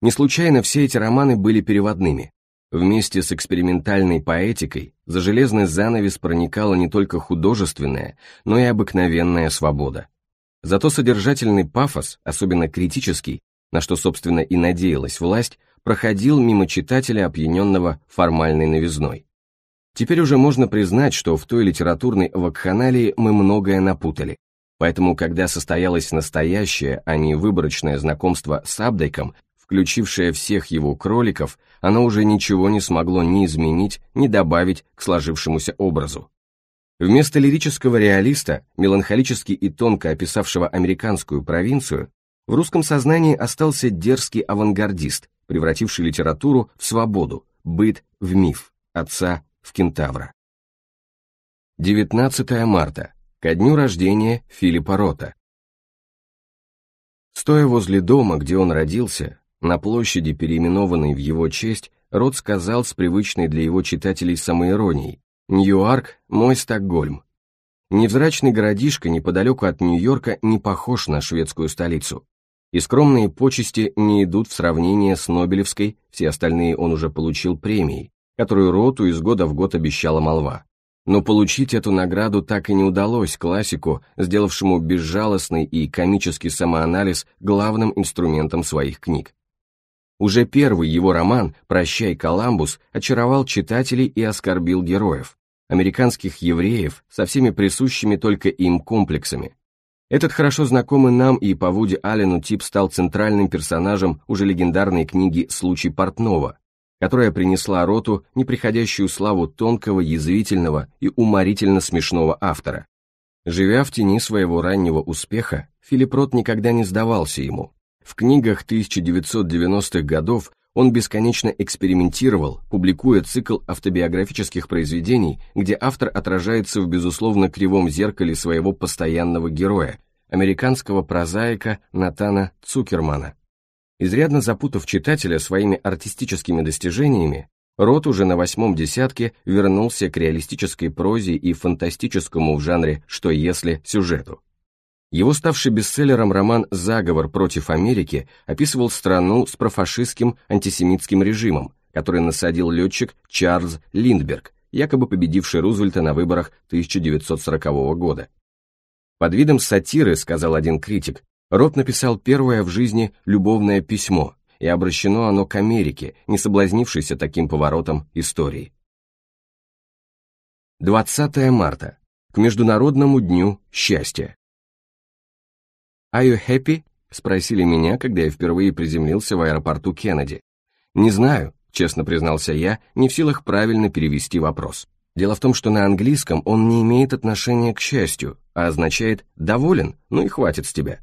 Не случайно все эти романы были переводными. Вместе с экспериментальной поэтикой за железный занавес проникала не только художественная, но и обыкновенная свобода. Зато содержательный пафос, особенно критический, на что, собственно, и надеялась власть, проходил мимо читателя, опьяненного формальной новизной. Теперь уже можно признать, что в той литературной вакханалии мы многое напутали. Поэтому, когда состоялось настоящее, а не выборочное знакомство с Абдайком, включившее всех его кроликов, оно уже ничего не смогло ни изменить, ни добавить к сложившемуся образу. Вместо лирического реалиста, меланхолически и тонко описавшего американскую провинцию, в русском сознании остался дерзкий авангардист, превративший литературу в свободу, быт в миф, отца в кентавра. 19 марта, ко дню рождения Филиппа Рота. Стоя возле дома, где он родился, на площади, переименованной в его честь, Рот сказал с привычной для его читателей самоиронией «Ньюарк – мой Стокгольм». Невзрачный городишко неподалеку от Нью-Йорка не похож на шведскую столицу, и скромные почести не идут в сравнение с Нобелевской, все остальные он уже получил премией, которую Роту из года в год обещала молва. Но получить эту награду так и не удалось классику, сделавшему безжалостный и комический самоанализ главным инструментом своих книг. Уже первый его роман «Прощай, Коламбус» очаровал читателей и оскорбил героев, американских евреев со всеми присущими только им комплексами. Этот хорошо знакомый нам и по Вуди Аллену тип стал центральным персонажем уже легендарной книги «Случай Портнова», которая принесла роту неприходящую славу тонкого, язвительного и уморительно смешного автора. Живя в тени своего раннего успеха, Филипп Рот никогда не сдавался ему, в книгах 1990-х годов он бесконечно экспериментировал, публикуя цикл автобиографических произведений, где автор отражается в безусловно кривом зеркале своего постоянного героя, американского прозаика Натана Цукермана. Изрядно запутав читателя своими артистическими достижениями, Рот уже на восьмом десятке вернулся к реалистической прозе и фантастическому в жанре «что если» сюжету. Его ставший бестселлером роман «Заговор против Америки» описывал страну с профашистским антисемитским режимом, который насадил летчик Чарльз Линдберг, якобы победивший Рузвельта на выборах 1940 года. Под видом сатиры, сказал один критик, Рот написал первое в жизни любовное письмо, и обращено оно к Америке, не соблазнившейся таким поворотом истории. 20 марта, к Международному дню счастья. «Are you happy?» — спросили меня, когда я впервые приземлился в аэропорту Кеннеди. «Не знаю», — честно признался я, не в силах правильно перевести вопрос. Дело в том, что на английском он не имеет отношения к счастью, а означает «доволен, ну и хватит с тебя».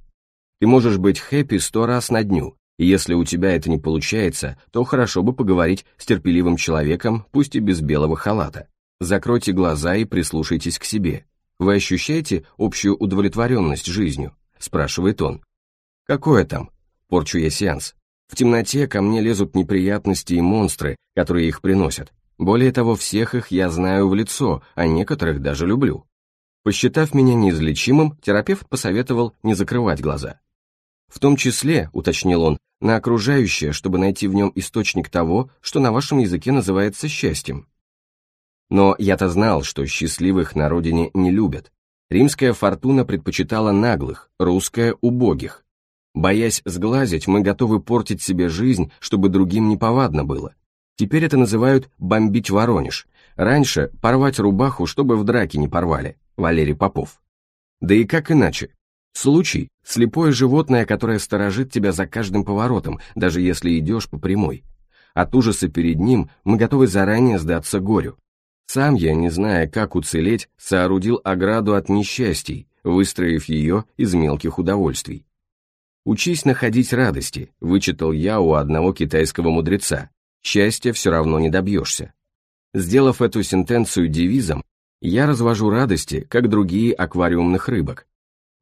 Ты можешь быть хэппи сто раз на дню, и если у тебя это не получается, то хорошо бы поговорить с терпеливым человеком, пусть и без белого халата. Закройте глаза и прислушайтесь к себе. Вы ощущаете общую удовлетворенность жизнью? спрашивает он. «Какое там?» – порчу я сеанс. В темноте ко мне лезут неприятности и монстры, которые их приносят. Более того, всех их я знаю в лицо, а некоторых даже люблю. Посчитав меня неизлечимым, терапевт посоветовал не закрывать глаза. В том числе, уточнил он, на окружающее, чтобы найти в нем источник того, что на вашем языке называется счастьем. Но я-то знал, что счастливых на родине не любят, Римская фортуна предпочитала наглых, русская – убогих. Боясь сглазить, мы готовы портить себе жизнь, чтобы другим не повадно было. Теперь это называют «бомбить Воронеж». Раньше «порвать рубаху, чтобы в драке не порвали» – Валерий Попов. Да и как иначе? Случай – слепое животное, которое сторожит тебя за каждым поворотом, даже если идешь по прямой. От ужаса перед ним мы готовы заранее сдаться горю. Сам я, не зная, как уцелеть, соорудил ограду от несчастий, выстроив ее из мелких удовольствий. «Учись находить радости», — вычитал я у одного китайского мудреца. «Счастья все равно не добьешься». Сделав эту сентенцию девизом, я развожу радости, как другие аквариумных рыбок.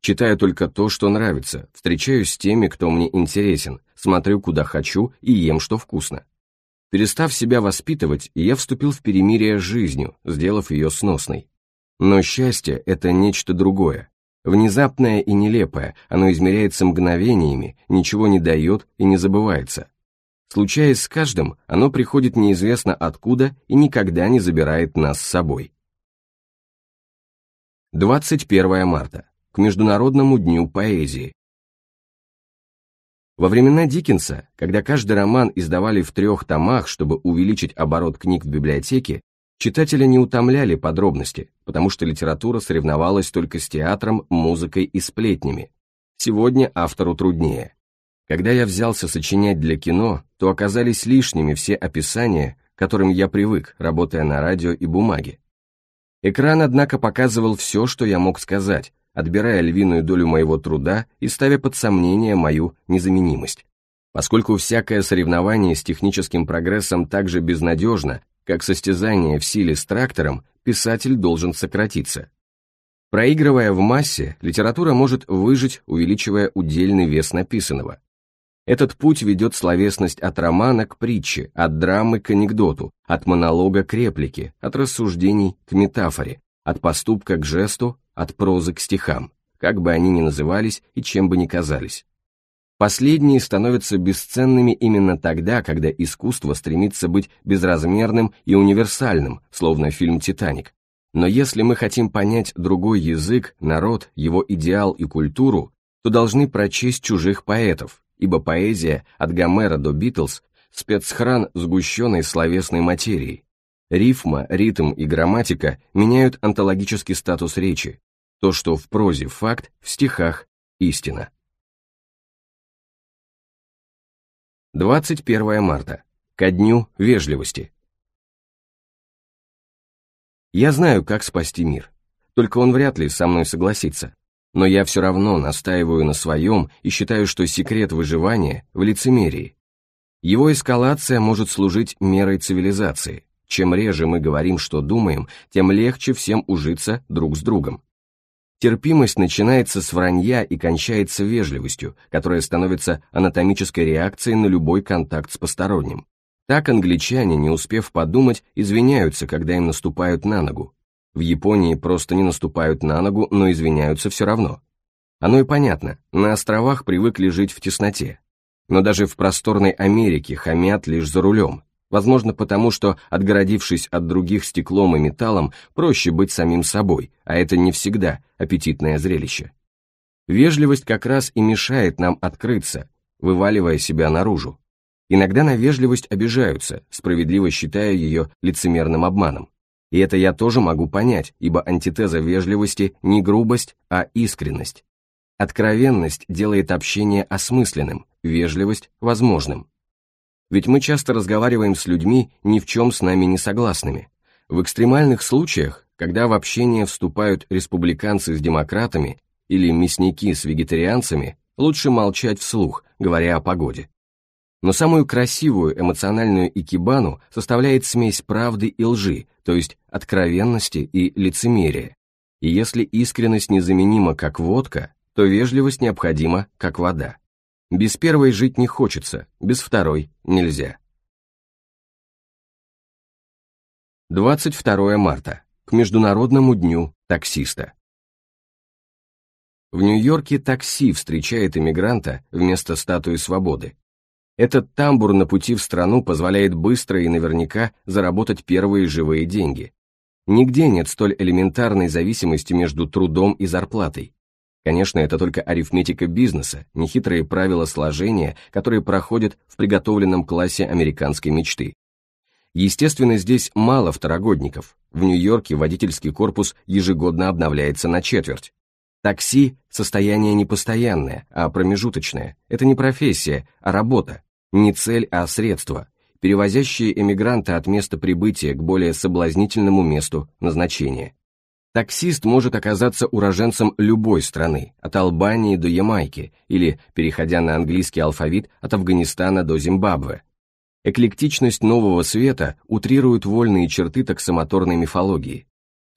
Читаю только то, что нравится, встречаюсь с теми, кто мне интересен, смотрю, куда хочу и ем, что вкусно. Перестав себя воспитывать, я вступил в перемирие с жизнью, сделав ее сносной. Но счастье – это нечто другое. Внезапное и нелепое, оно измеряется мгновениями, ничего не дает и не забывается. Случаясь с каждым, оно приходит неизвестно откуда и никогда не забирает нас с собой. 21 марта, к Международному дню поэзии, во времена Диккенса, когда каждый роман издавали в трех томах, чтобы увеличить оборот книг в библиотеке, читателя не утомляли подробности, потому что литература соревновалась только с театром, музыкой и сплетнями. Сегодня автору труднее. Когда я взялся сочинять для кино, то оказались лишними все описания, к которым я привык, работая на радио и бумаге. Экран, однако, показывал все, что я мог сказать, отбирая львиную долю моего труда и ставя под сомнение мою незаменимость. Поскольку всякое соревнование с техническим прогрессом так же безнадежно, как состязание в силе с трактором, писатель должен сократиться. Проигрывая в массе, литература может выжить, увеличивая удельный вес написанного. Этот путь ведет словесность от романа к притче, от драмы к анекдоту, от монолога к реплике, от рассуждений к метафоре, от поступка к жесту, от прозы к стихам, как бы они ни назывались и чем бы ни казались. Последние становятся бесценными именно тогда, когда искусство стремится быть безразмерным и универсальным, словно фильм «Титаник». Но если мы хотим понять другой язык, народ, его идеал и культуру, то должны прочесть чужих поэтов, ибо поэзия от Гомера до Битлз – спецхран сгущенной словесной материи. Рифма, ритм и грамматика меняют онтологический статус речи, то, что в прозе факт, в стихах истина. 21 марта. Ко дню вежливости. Я знаю, как спасти мир. Только он вряд ли со мной согласится. Но я все равно настаиваю на своем и считаю, что секрет выживания в лицемерии. Его эскалация может служить мерой цивилизации. Чем реже мы говорим, что думаем, тем легче всем ужиться друг с другом. Терпимость начинается с вранья и кончается вежливостью, которая становится анатомической реакцией на любой контакт с посторонним. Так англичане, не успев подумать, извиняются, когда им наступают на ногу. В Японии просто не наступают на ногу, но извиняются все равно. Оно и понятно, на островах привыкли жить в тесноте. Но даже в просторной Америке хамят лишь за рулем, Возможно, потому что, отгородившись от других стеклом и металлом, проще быть самим собой, а это не всегда аппетитное зрелище. Вежливость как раз и мешает нам открыться, вываливая себя наружу. Иногда на вежливость обижаются, справедливо считая ее лицемерным обманом. И это я тоже могу понять, ибо антитеза вежливости не грубость, а искренность. Откровенность делает общение осмысленным, вежливость – возможным. Ведь мы часто разговариваем с людьми, ни в чем с нами не согласными. В экстремальных случаях, когда в общение вступают республиканцы с демократами или мясники с вегетарианцами, лучше молчать вслух, говоря о погоде. Но самую красивую эмоциональную икебану составляет смесь правды и лжи, то есть откровенности и лицемерия. И если искренность незаменима как водка, то вежливость необходима как вода. Без первой жить не хочется, без второй нельзя. 22 марта, к Международному дню таксиста. В Нью-Йорке такси встречает иммигранта вместо статуи свободы. Этот тамбур на пути в страну позволяет быстро и наверняка заработать первые живые деньги. Нигде нет столь элементарной зависимости между трудом и зарплатой. Конечно, это только арифметика бизнеса, нехитрые правила сложения, которые проходят в приготовленном классе американской мечты. Естественно, здесь мало второгодников. В Нью-Йорке водительский корпус ежегодно обновляется на четверть. Такси – состояние не постоянное, а промежуточное. Это не профессия, а работа. Не цель, а средство, перевозящие эмигранта от места прибытия к более соблазнительному месту назначения. Таксист может оказаться уроженцем любой страны, от Албании до Ямайки, или, переходя на английский алфавит, от Афганистана до Зимбабве. Эклектичность нового света утрирует вольные черты таксомоторной мифологии.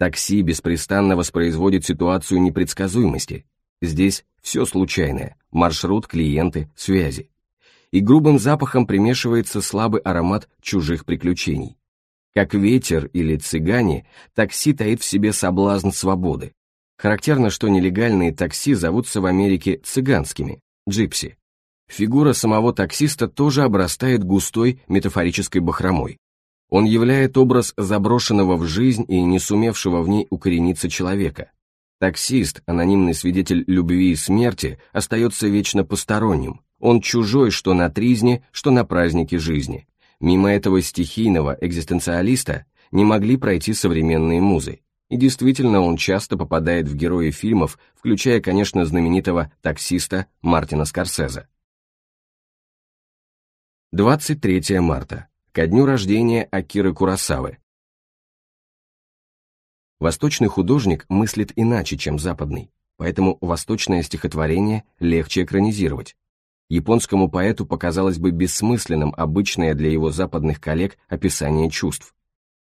Такси беспрестанно воспроизводит ситуацию непредсказуемости. Здесь все случайное – маршрут, клиенты, связи. И грубым запахом примешивается слабый аромат чужих приключений. Как ветер или цыгане, такси таит в себе соблазн свободы. Характерно, что нелегальные такси зовутся в Америке цыганскими, джипси. Фигура самого таксиста тоже обрастает густой метафорической бахромой. Он являет образ заброшенного в жизнь и не сумевшего в ней укорениться человека. Таксист, анонимный свидетель любви и смерти, остается вечно посторонним. Он чужой что на тризне, что на празднике жизни. Мимо этого стихийного экзистенциалиста не могли пройти современные музы, и действительно он часто попадает в герои фильмов, включая, конечно, знаменитого таксиста Мартина Скорсезе. 23 марта. Ко дню рождения Акиры Курасавы. Восточный художник мыслит иначе, чем западный, поэтому восточное стихотворение легче экранизировать, японскому поэту показалось бы бессмысленным обычное для его западных коллег описание чувств.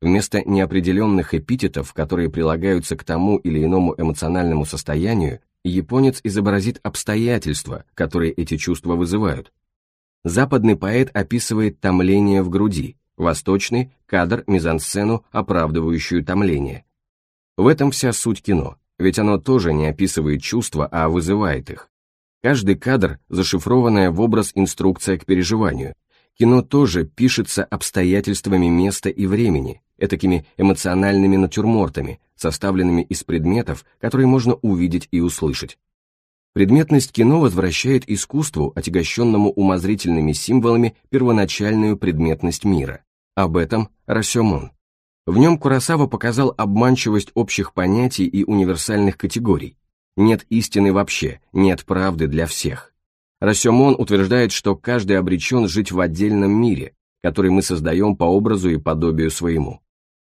Вместо неопределенных эпитетов, которые прилагаются к тому или иному эмоциональному состоянию, японец изобразит обстоятельства, которые эти чувства вызывают. Западный поэт описывает томление в груди, восточный – кадр, мизансцену, оправдывающую томление. В этом вся суть кино, ведь оно тоже не описывает чувства, а вызывает их. Каждый кадр – зашифрованная в образ инструкция к переживанию. Кино тоже пишется обстоятельствами места и времени, этакими эмоциональными натюрмортами, составленными из предметов, которые можно увидеть и услышать. Предметность кино возвращает искусству, отягощенному умозрительными символами, первоначальную предметность мира. Об этом Расемон. В нем Курасава показал обманчивость общих понятий и универсальных категорий, нет истины вообще, нет правды для всех. Рассемон утверждает, что каждый обречен жить в отдельном мире, который мы создаем по образу и подобию своему.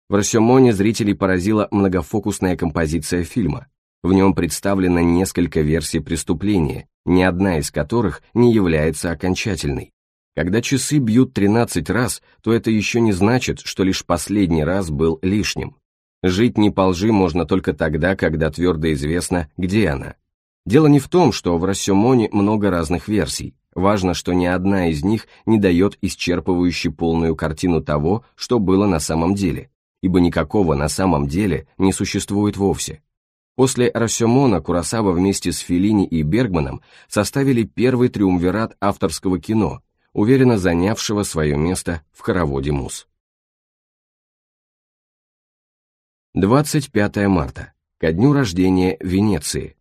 В Рассемоне зрителей поразила многофокусная композиция фильма. В нем представлено несколько версий преступления, ни одна из которых не является окончательной. Когда часы бьют 13 раз, то это еще не значит, что лишь последний раз был лишним. Жить не по лжи можно только тогда, когда твердо известно, где она. Дело не в том, что в Рассемоне много разных версий. Важно, что ни одна из них не дает исчерпывающей полную картину того, что было на самом деле, ибо никакого на самом деле не существует вовсе. После Рассемона Курасава вместе с Феллини и Бергманом составили первый триумвират авторского кино, уверенно занявшего свое место в хороводе мус. 25 марта, ко дню рождения Венеции.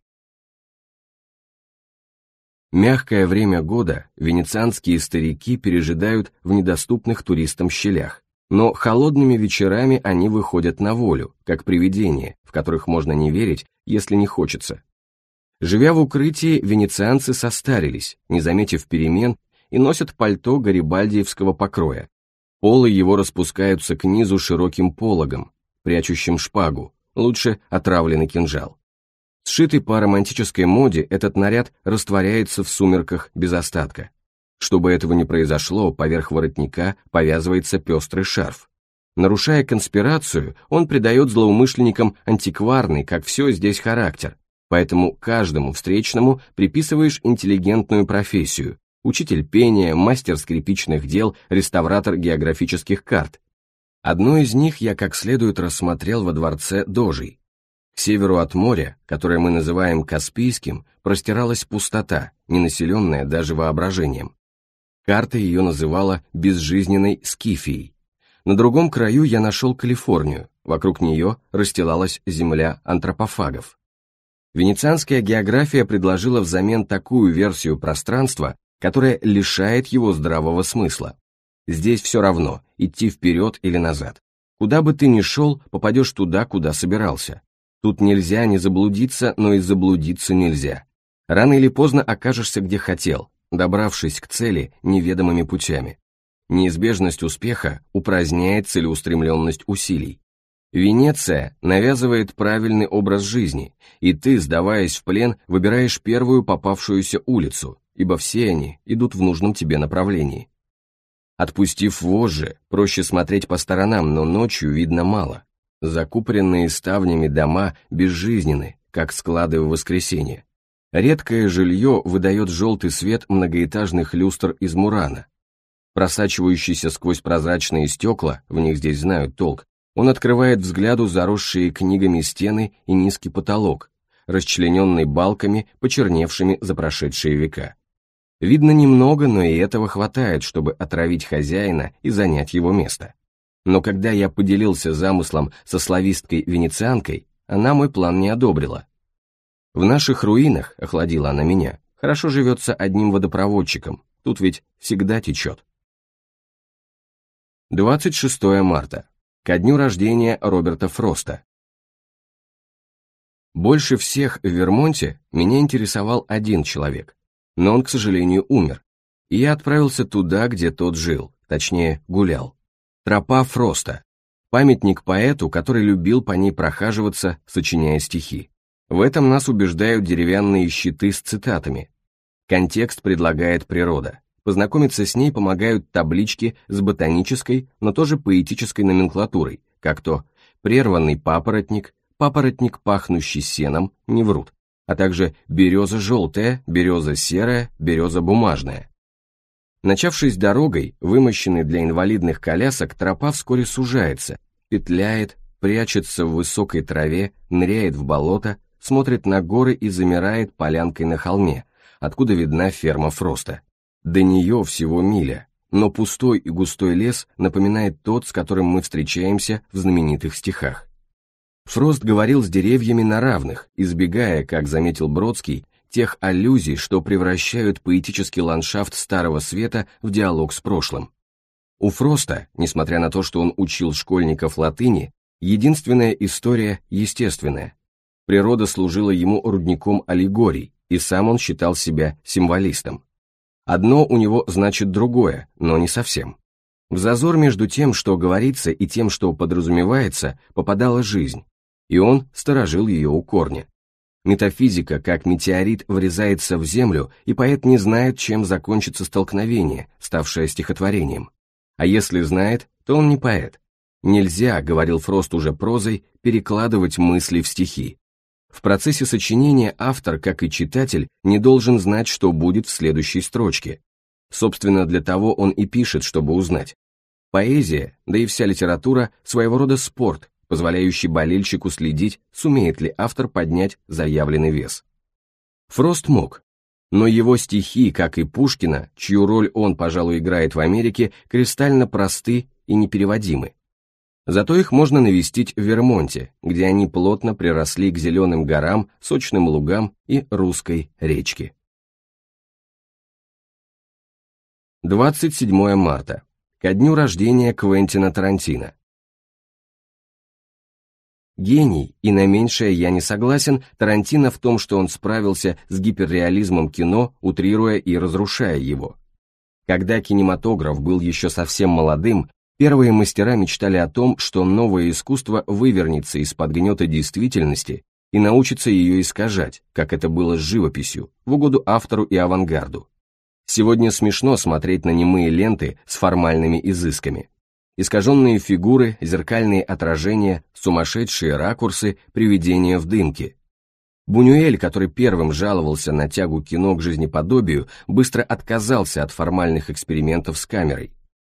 Мягкое время года венецианские старики пережидают в недоступных туристам щелях, но холодными вечерами они выходят на волю, как привидения, в которых можно не верить, если не хочется. Живя в укрытии, венецианцы состарились, не заметив перемен, и носят пальто гарибальдиевского покроя. Полы его распускаются к низу широким пологом, прячущим шпагу, лучше отравленный кинжал. Сшитый по романтической моде, этот наряд растворяется в сумерках без остатка. Чтобы этого не произошло, поверх воротника повязывается пестрый шарф. Нарушая конспирацию, он придает злоумышленникам антикварный, как все здесь, характер. Поэтому каждому встречному приписываешь интеллигентную профессию. Учитель пения, мастер скрипичных дел, реставратор географических карт. Одну из них я как следует рассмотрел во дворце Дожий. К северу от моря, которое мы называем Каспийским, простиралась пустота, ненаселенная даже воображением. Карта ее называла безжизненной Скифией. На другом краю я нашел Калифорнию, вокруг нее расстилалась земля антропофагов. Венецианская география предложила взамен такую версию пространства, которая лишает его здравого смысла. Здесь все равно, идти вперед или назад. Куда бы ты ни шел, попадешь туда, куда собирался. Тут нельзя не заблудиться, но и заблудиться нельзя. Рано или поздно окажешься где хотел, добравшись к цели неведомыми путями. Неизбежность успеха упраздняет целеустремленность усилий. Венеция навязывает правильный образ жизни, и ты, сдаваясь в плен, выбираешь первую попавшуюся улицу, ибо все они идут в нужном тебе направлении. Отпустив вожжи, проще смотреть по сторонам, но ночью видно мало. Закупоренные ставнями дома безжизнены, как склады в воскресенье. Редкое жилье выдает желтый свет многоэтажных люстр из мурана. Просачивающийся сквозь прозрачные стекла, в них здесь знают толк, он открывает взгляду заросшие книгами стены и низкий потолок, расчлененный балками, почерневшими за прошедшие века. Видно немного, но и этого хватает, чтобы отравить хозяина и занять его место. Но когда я поделился замыслом со словисткой венецианкой, она мой план не одобрила. В наших руинах, охладила она меня, хорошо живется одним водопроводчиком, тут ведь всегда течет. 26 марта. Ко дню рождения Роберта Фроста. Больше всех в Вермонте меня интересовал один человек, но он, к сожалению, умер. И я отправился туда, где тот жил, точнее, гулял. Тропа Фроста. Памятник поэту, который любил по ней прохаживаться, сочиняя стихи. В этом нас убеждают деревянные щиты с цитатами. Контекст предлагает природа. Познакомиться с ней помогают таблички с ботанической, но тоже поэтической номенклатурой, как то «прерванный папоротник», «папоротник, пахнущий сеном», не врут а также береза желтая, береза серая, береза бумажная. Начавшись дорогой, вымощенной для инвалидных колясок, тропа вскоре сужается, петляет, прячется в высокой траве, ныряет в болото, смотрит на горы и замирает полянкой на холме, откуда видна ферма Фроста. До нее всего миля, но пустой и густой лес напоминает тот, с которым мы встречаемся в знаменитых стихах. Фрост говорил с деревьями на равных, избегая, как заметил Бродский, тех аллюзий, что превращают поэтический ландшафт Старого Света в диалог с прошлым. У Фроста, несмотря на то, что он учил школьников латыни, единственная история естественная. Природа служила ему рудником аллегорий, и сам он считал себя символистом. Одно у него значит другое, но не совсем. В зазор между тем, что говорится, и тем, что подразумевается, попадала жизнь, и он сторожил ее у корня. Метафизика, как метеорит, врезается в землю, и поэт не знает, чем закончится столкновение, ставшее стихотворением. А если знает, то он не поэт. Нельзя, говорил Фрост уже прозой, перекладывать мысли в стихи. В процессе сочинения автор, как и читатель, не должен знать, что будет в следующей строчке. Собственно, для того он и пишет, чтобы узнать. Поэзия, да и вся литература, своего рода спорт, позволяющий болельщику следить, сумеет ли автор поднять заявленный вес. Фрост мог, но его стихи, как и Пушкина, чью роль он, пожалуй, играет в Америке, кристально просты и непереводимы. Зато их можно навестить в Вермонте, где они плотно приросли к зеленым горам, сочным лугам и русской речке. 27 марта. Ко дню рождения Квентина Тарантино. Гений, и на меньшее я не согласен, Тарантино в том, что он справился с гиперреализмом кино, утрируя и разрушая его. Когда кинематограф был еще совсем молодым, первые мастера мечтали о том, что новое искусство вывернется из-под гнета действительности и научится ее искажать, как это было с живописью, в угоду автору и авангарду. Сегодня смешно смотреть на немые ленты с формальными изысками – искаженные фигуры, зеркальные отражения, сумасшедшие ракурсы, привидения в дымке. Бунюэль, который первым жаловался на тягу кино к жизнеподобию, быстро отказался от формальных экспериментов с камерой.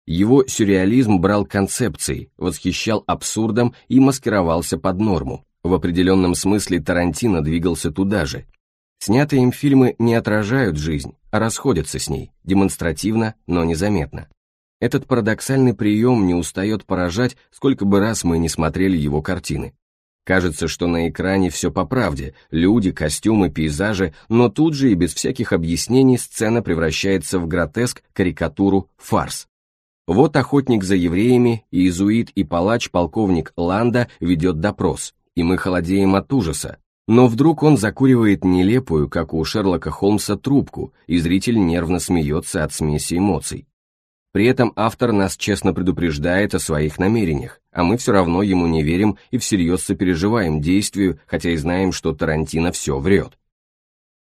Его сюрреализм брал концепции, восхищал абсурдом и маскировался под норму. В определенном смысле Тарантино двигался туда же. Снятые им фильмы не отражают жизнь, а расходятся с ней, демонстративно, но незаметно. Этот парадоксальный прием не устает поражать, сколько бы раз мы не смотрели его картины. Кажется, что на экране все по правде, люди, костюмы, пейзажи, но тут же и без всяких объяснений сцена превращается в гротеск, карикатуру, фарс. Вот охотник за евреями, иезуит и палач полковник Ланда ведет допрос, и мы холодеем от ужаса. Но вдруг он закуривает нелепую, как у Шерлока Холмса, трубку, и зритель нервно смеется от смеси эмоций. При этом автор нас честно предупреждает о своих намерениях, а мы все равно ему не верим и всерьез сопереживаем действию, хотя и знаем, что Тарантино все врет.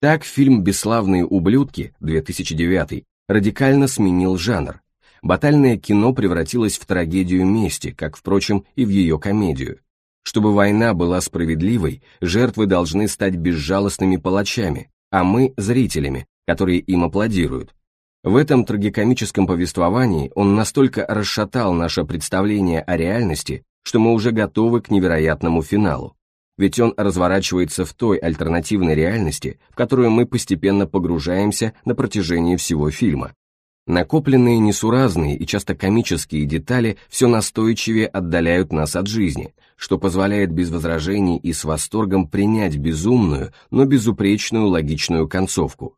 Так фильм «Бесславные ублюдки» 2009 радикально сменил жанр. Батальное кино превратилось в трагедию мести, как, впрочем, и в ее комедию. Чтобы война была справедливой, жертвы должны стать безжалостными палачами, а мы – зрителями, которые им аплодируют. В этом трагикомическом повествовании он настолько расшатал наше представление о реальности, что мы уже готовы к невероятному финалу. Ведь он разворачивается в той альтернативной реальности, в которую мы постепенно погружаемся на протяжении всего фильма. Накопленные несуразные и часто комические детали все настойчивее отдаляют нас от жизни, что позволяет без возражений и с восторгом принять безумную, но безупречную логичную концовку,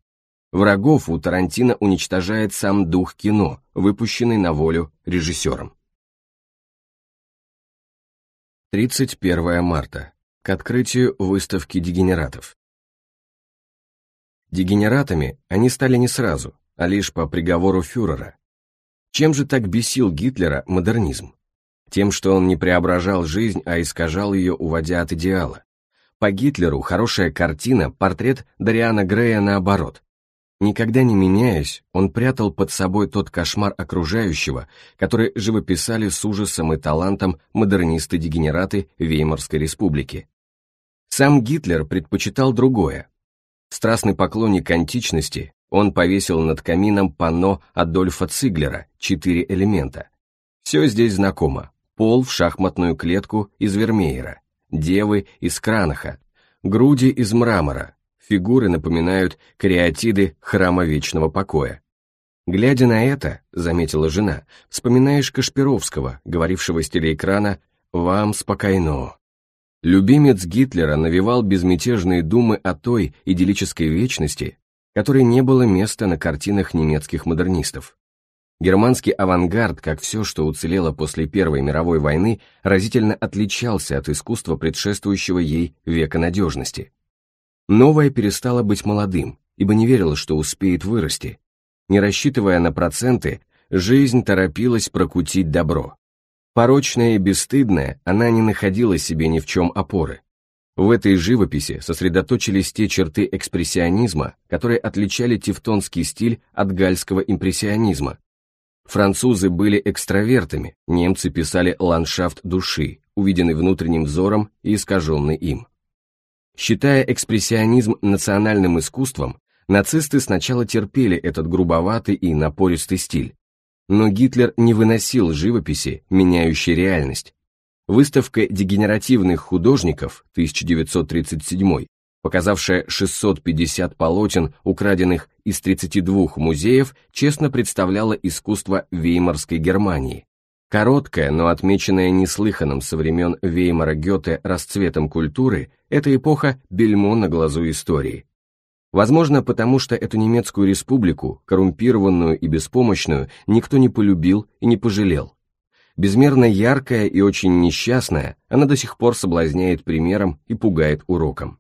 Врагов у Тарантино уничтожает сам дух кино, выпущенный на волю режиссером. 31 марта. К открытию выставки дегенератов. Дегенератами они стали не сразу, а лишь по приговору фюрера. Чем же так бесил Гитлера модернизм? Тем, что он не преображал жизнь, а искажал ее, уводя от идеала. По Гитлеру хорошая картина, портрет Дариана Грея наоборот. Никогда не меняясь, он прятал под собой тот кошмар окружающего, который живописали с ужасом и талантом модернисты-дегенераты Веймарской республики. Сам Гитлер предпочитал другое. Страстный поклонник античности, он повесил над камином панно Адольфа Циглера «Четыре элемента». Все здесь знакомо. Пол в шахматную клетку из Вермеера, девы из Кранаха, груди из мрамора, фигуры напоминают кариатиды храма вечного покоя. «Глядя на это», — заметила жена, — «вспоминаешь Кашпировского, говорившего с телеэкрана «Вам спокойно». Любимец Гитлера навевал безмятежные думы о той идиллической вечности, которой не было места на картинах немецких модернистов. Германский авангард, как все, что уцелело после Первой мировой войны, разительно отличался от искусства предшествующего ей века надежности. Новая перестала быть молодым, ибо не верила, что успеет вырасти. Не рассчитывая на проценты, жизнь торопилась прокутить добро. Порочная и бесстыдная, она не находила себе ни в чем опоры. В этой живописи сосредоточились те черты экспрессионизма, которые отличали тевтонский стиль от гальского импрессионизма. Французы были экстравертами, немцы писали ландшафт души, увиденный внутренним взором и искаженный им. Считая экспрессионизм национальным искусством, нацисты сначала терпели этот грубоватый и напористый стиль. Но Гитлер не выносил живописи, меняющей реальность. Выставка дегенеративных художников 1937, показавшая 650 полотен, украденных из 32 музеев, честно представляла искусство Веймарской Германии. Короткая, но отмеченная неслыханным со времен Веймара Гёте расцветом культуры, эта эпоха бельмо на глазу истории. Возможно, потому что эту немецкую республику, коррумпированную и беспомощную, никто не полюбил и не пожалел. Безмерно яркая и очень несчастная, она до сих пор соблазняет примером и пугает уроком.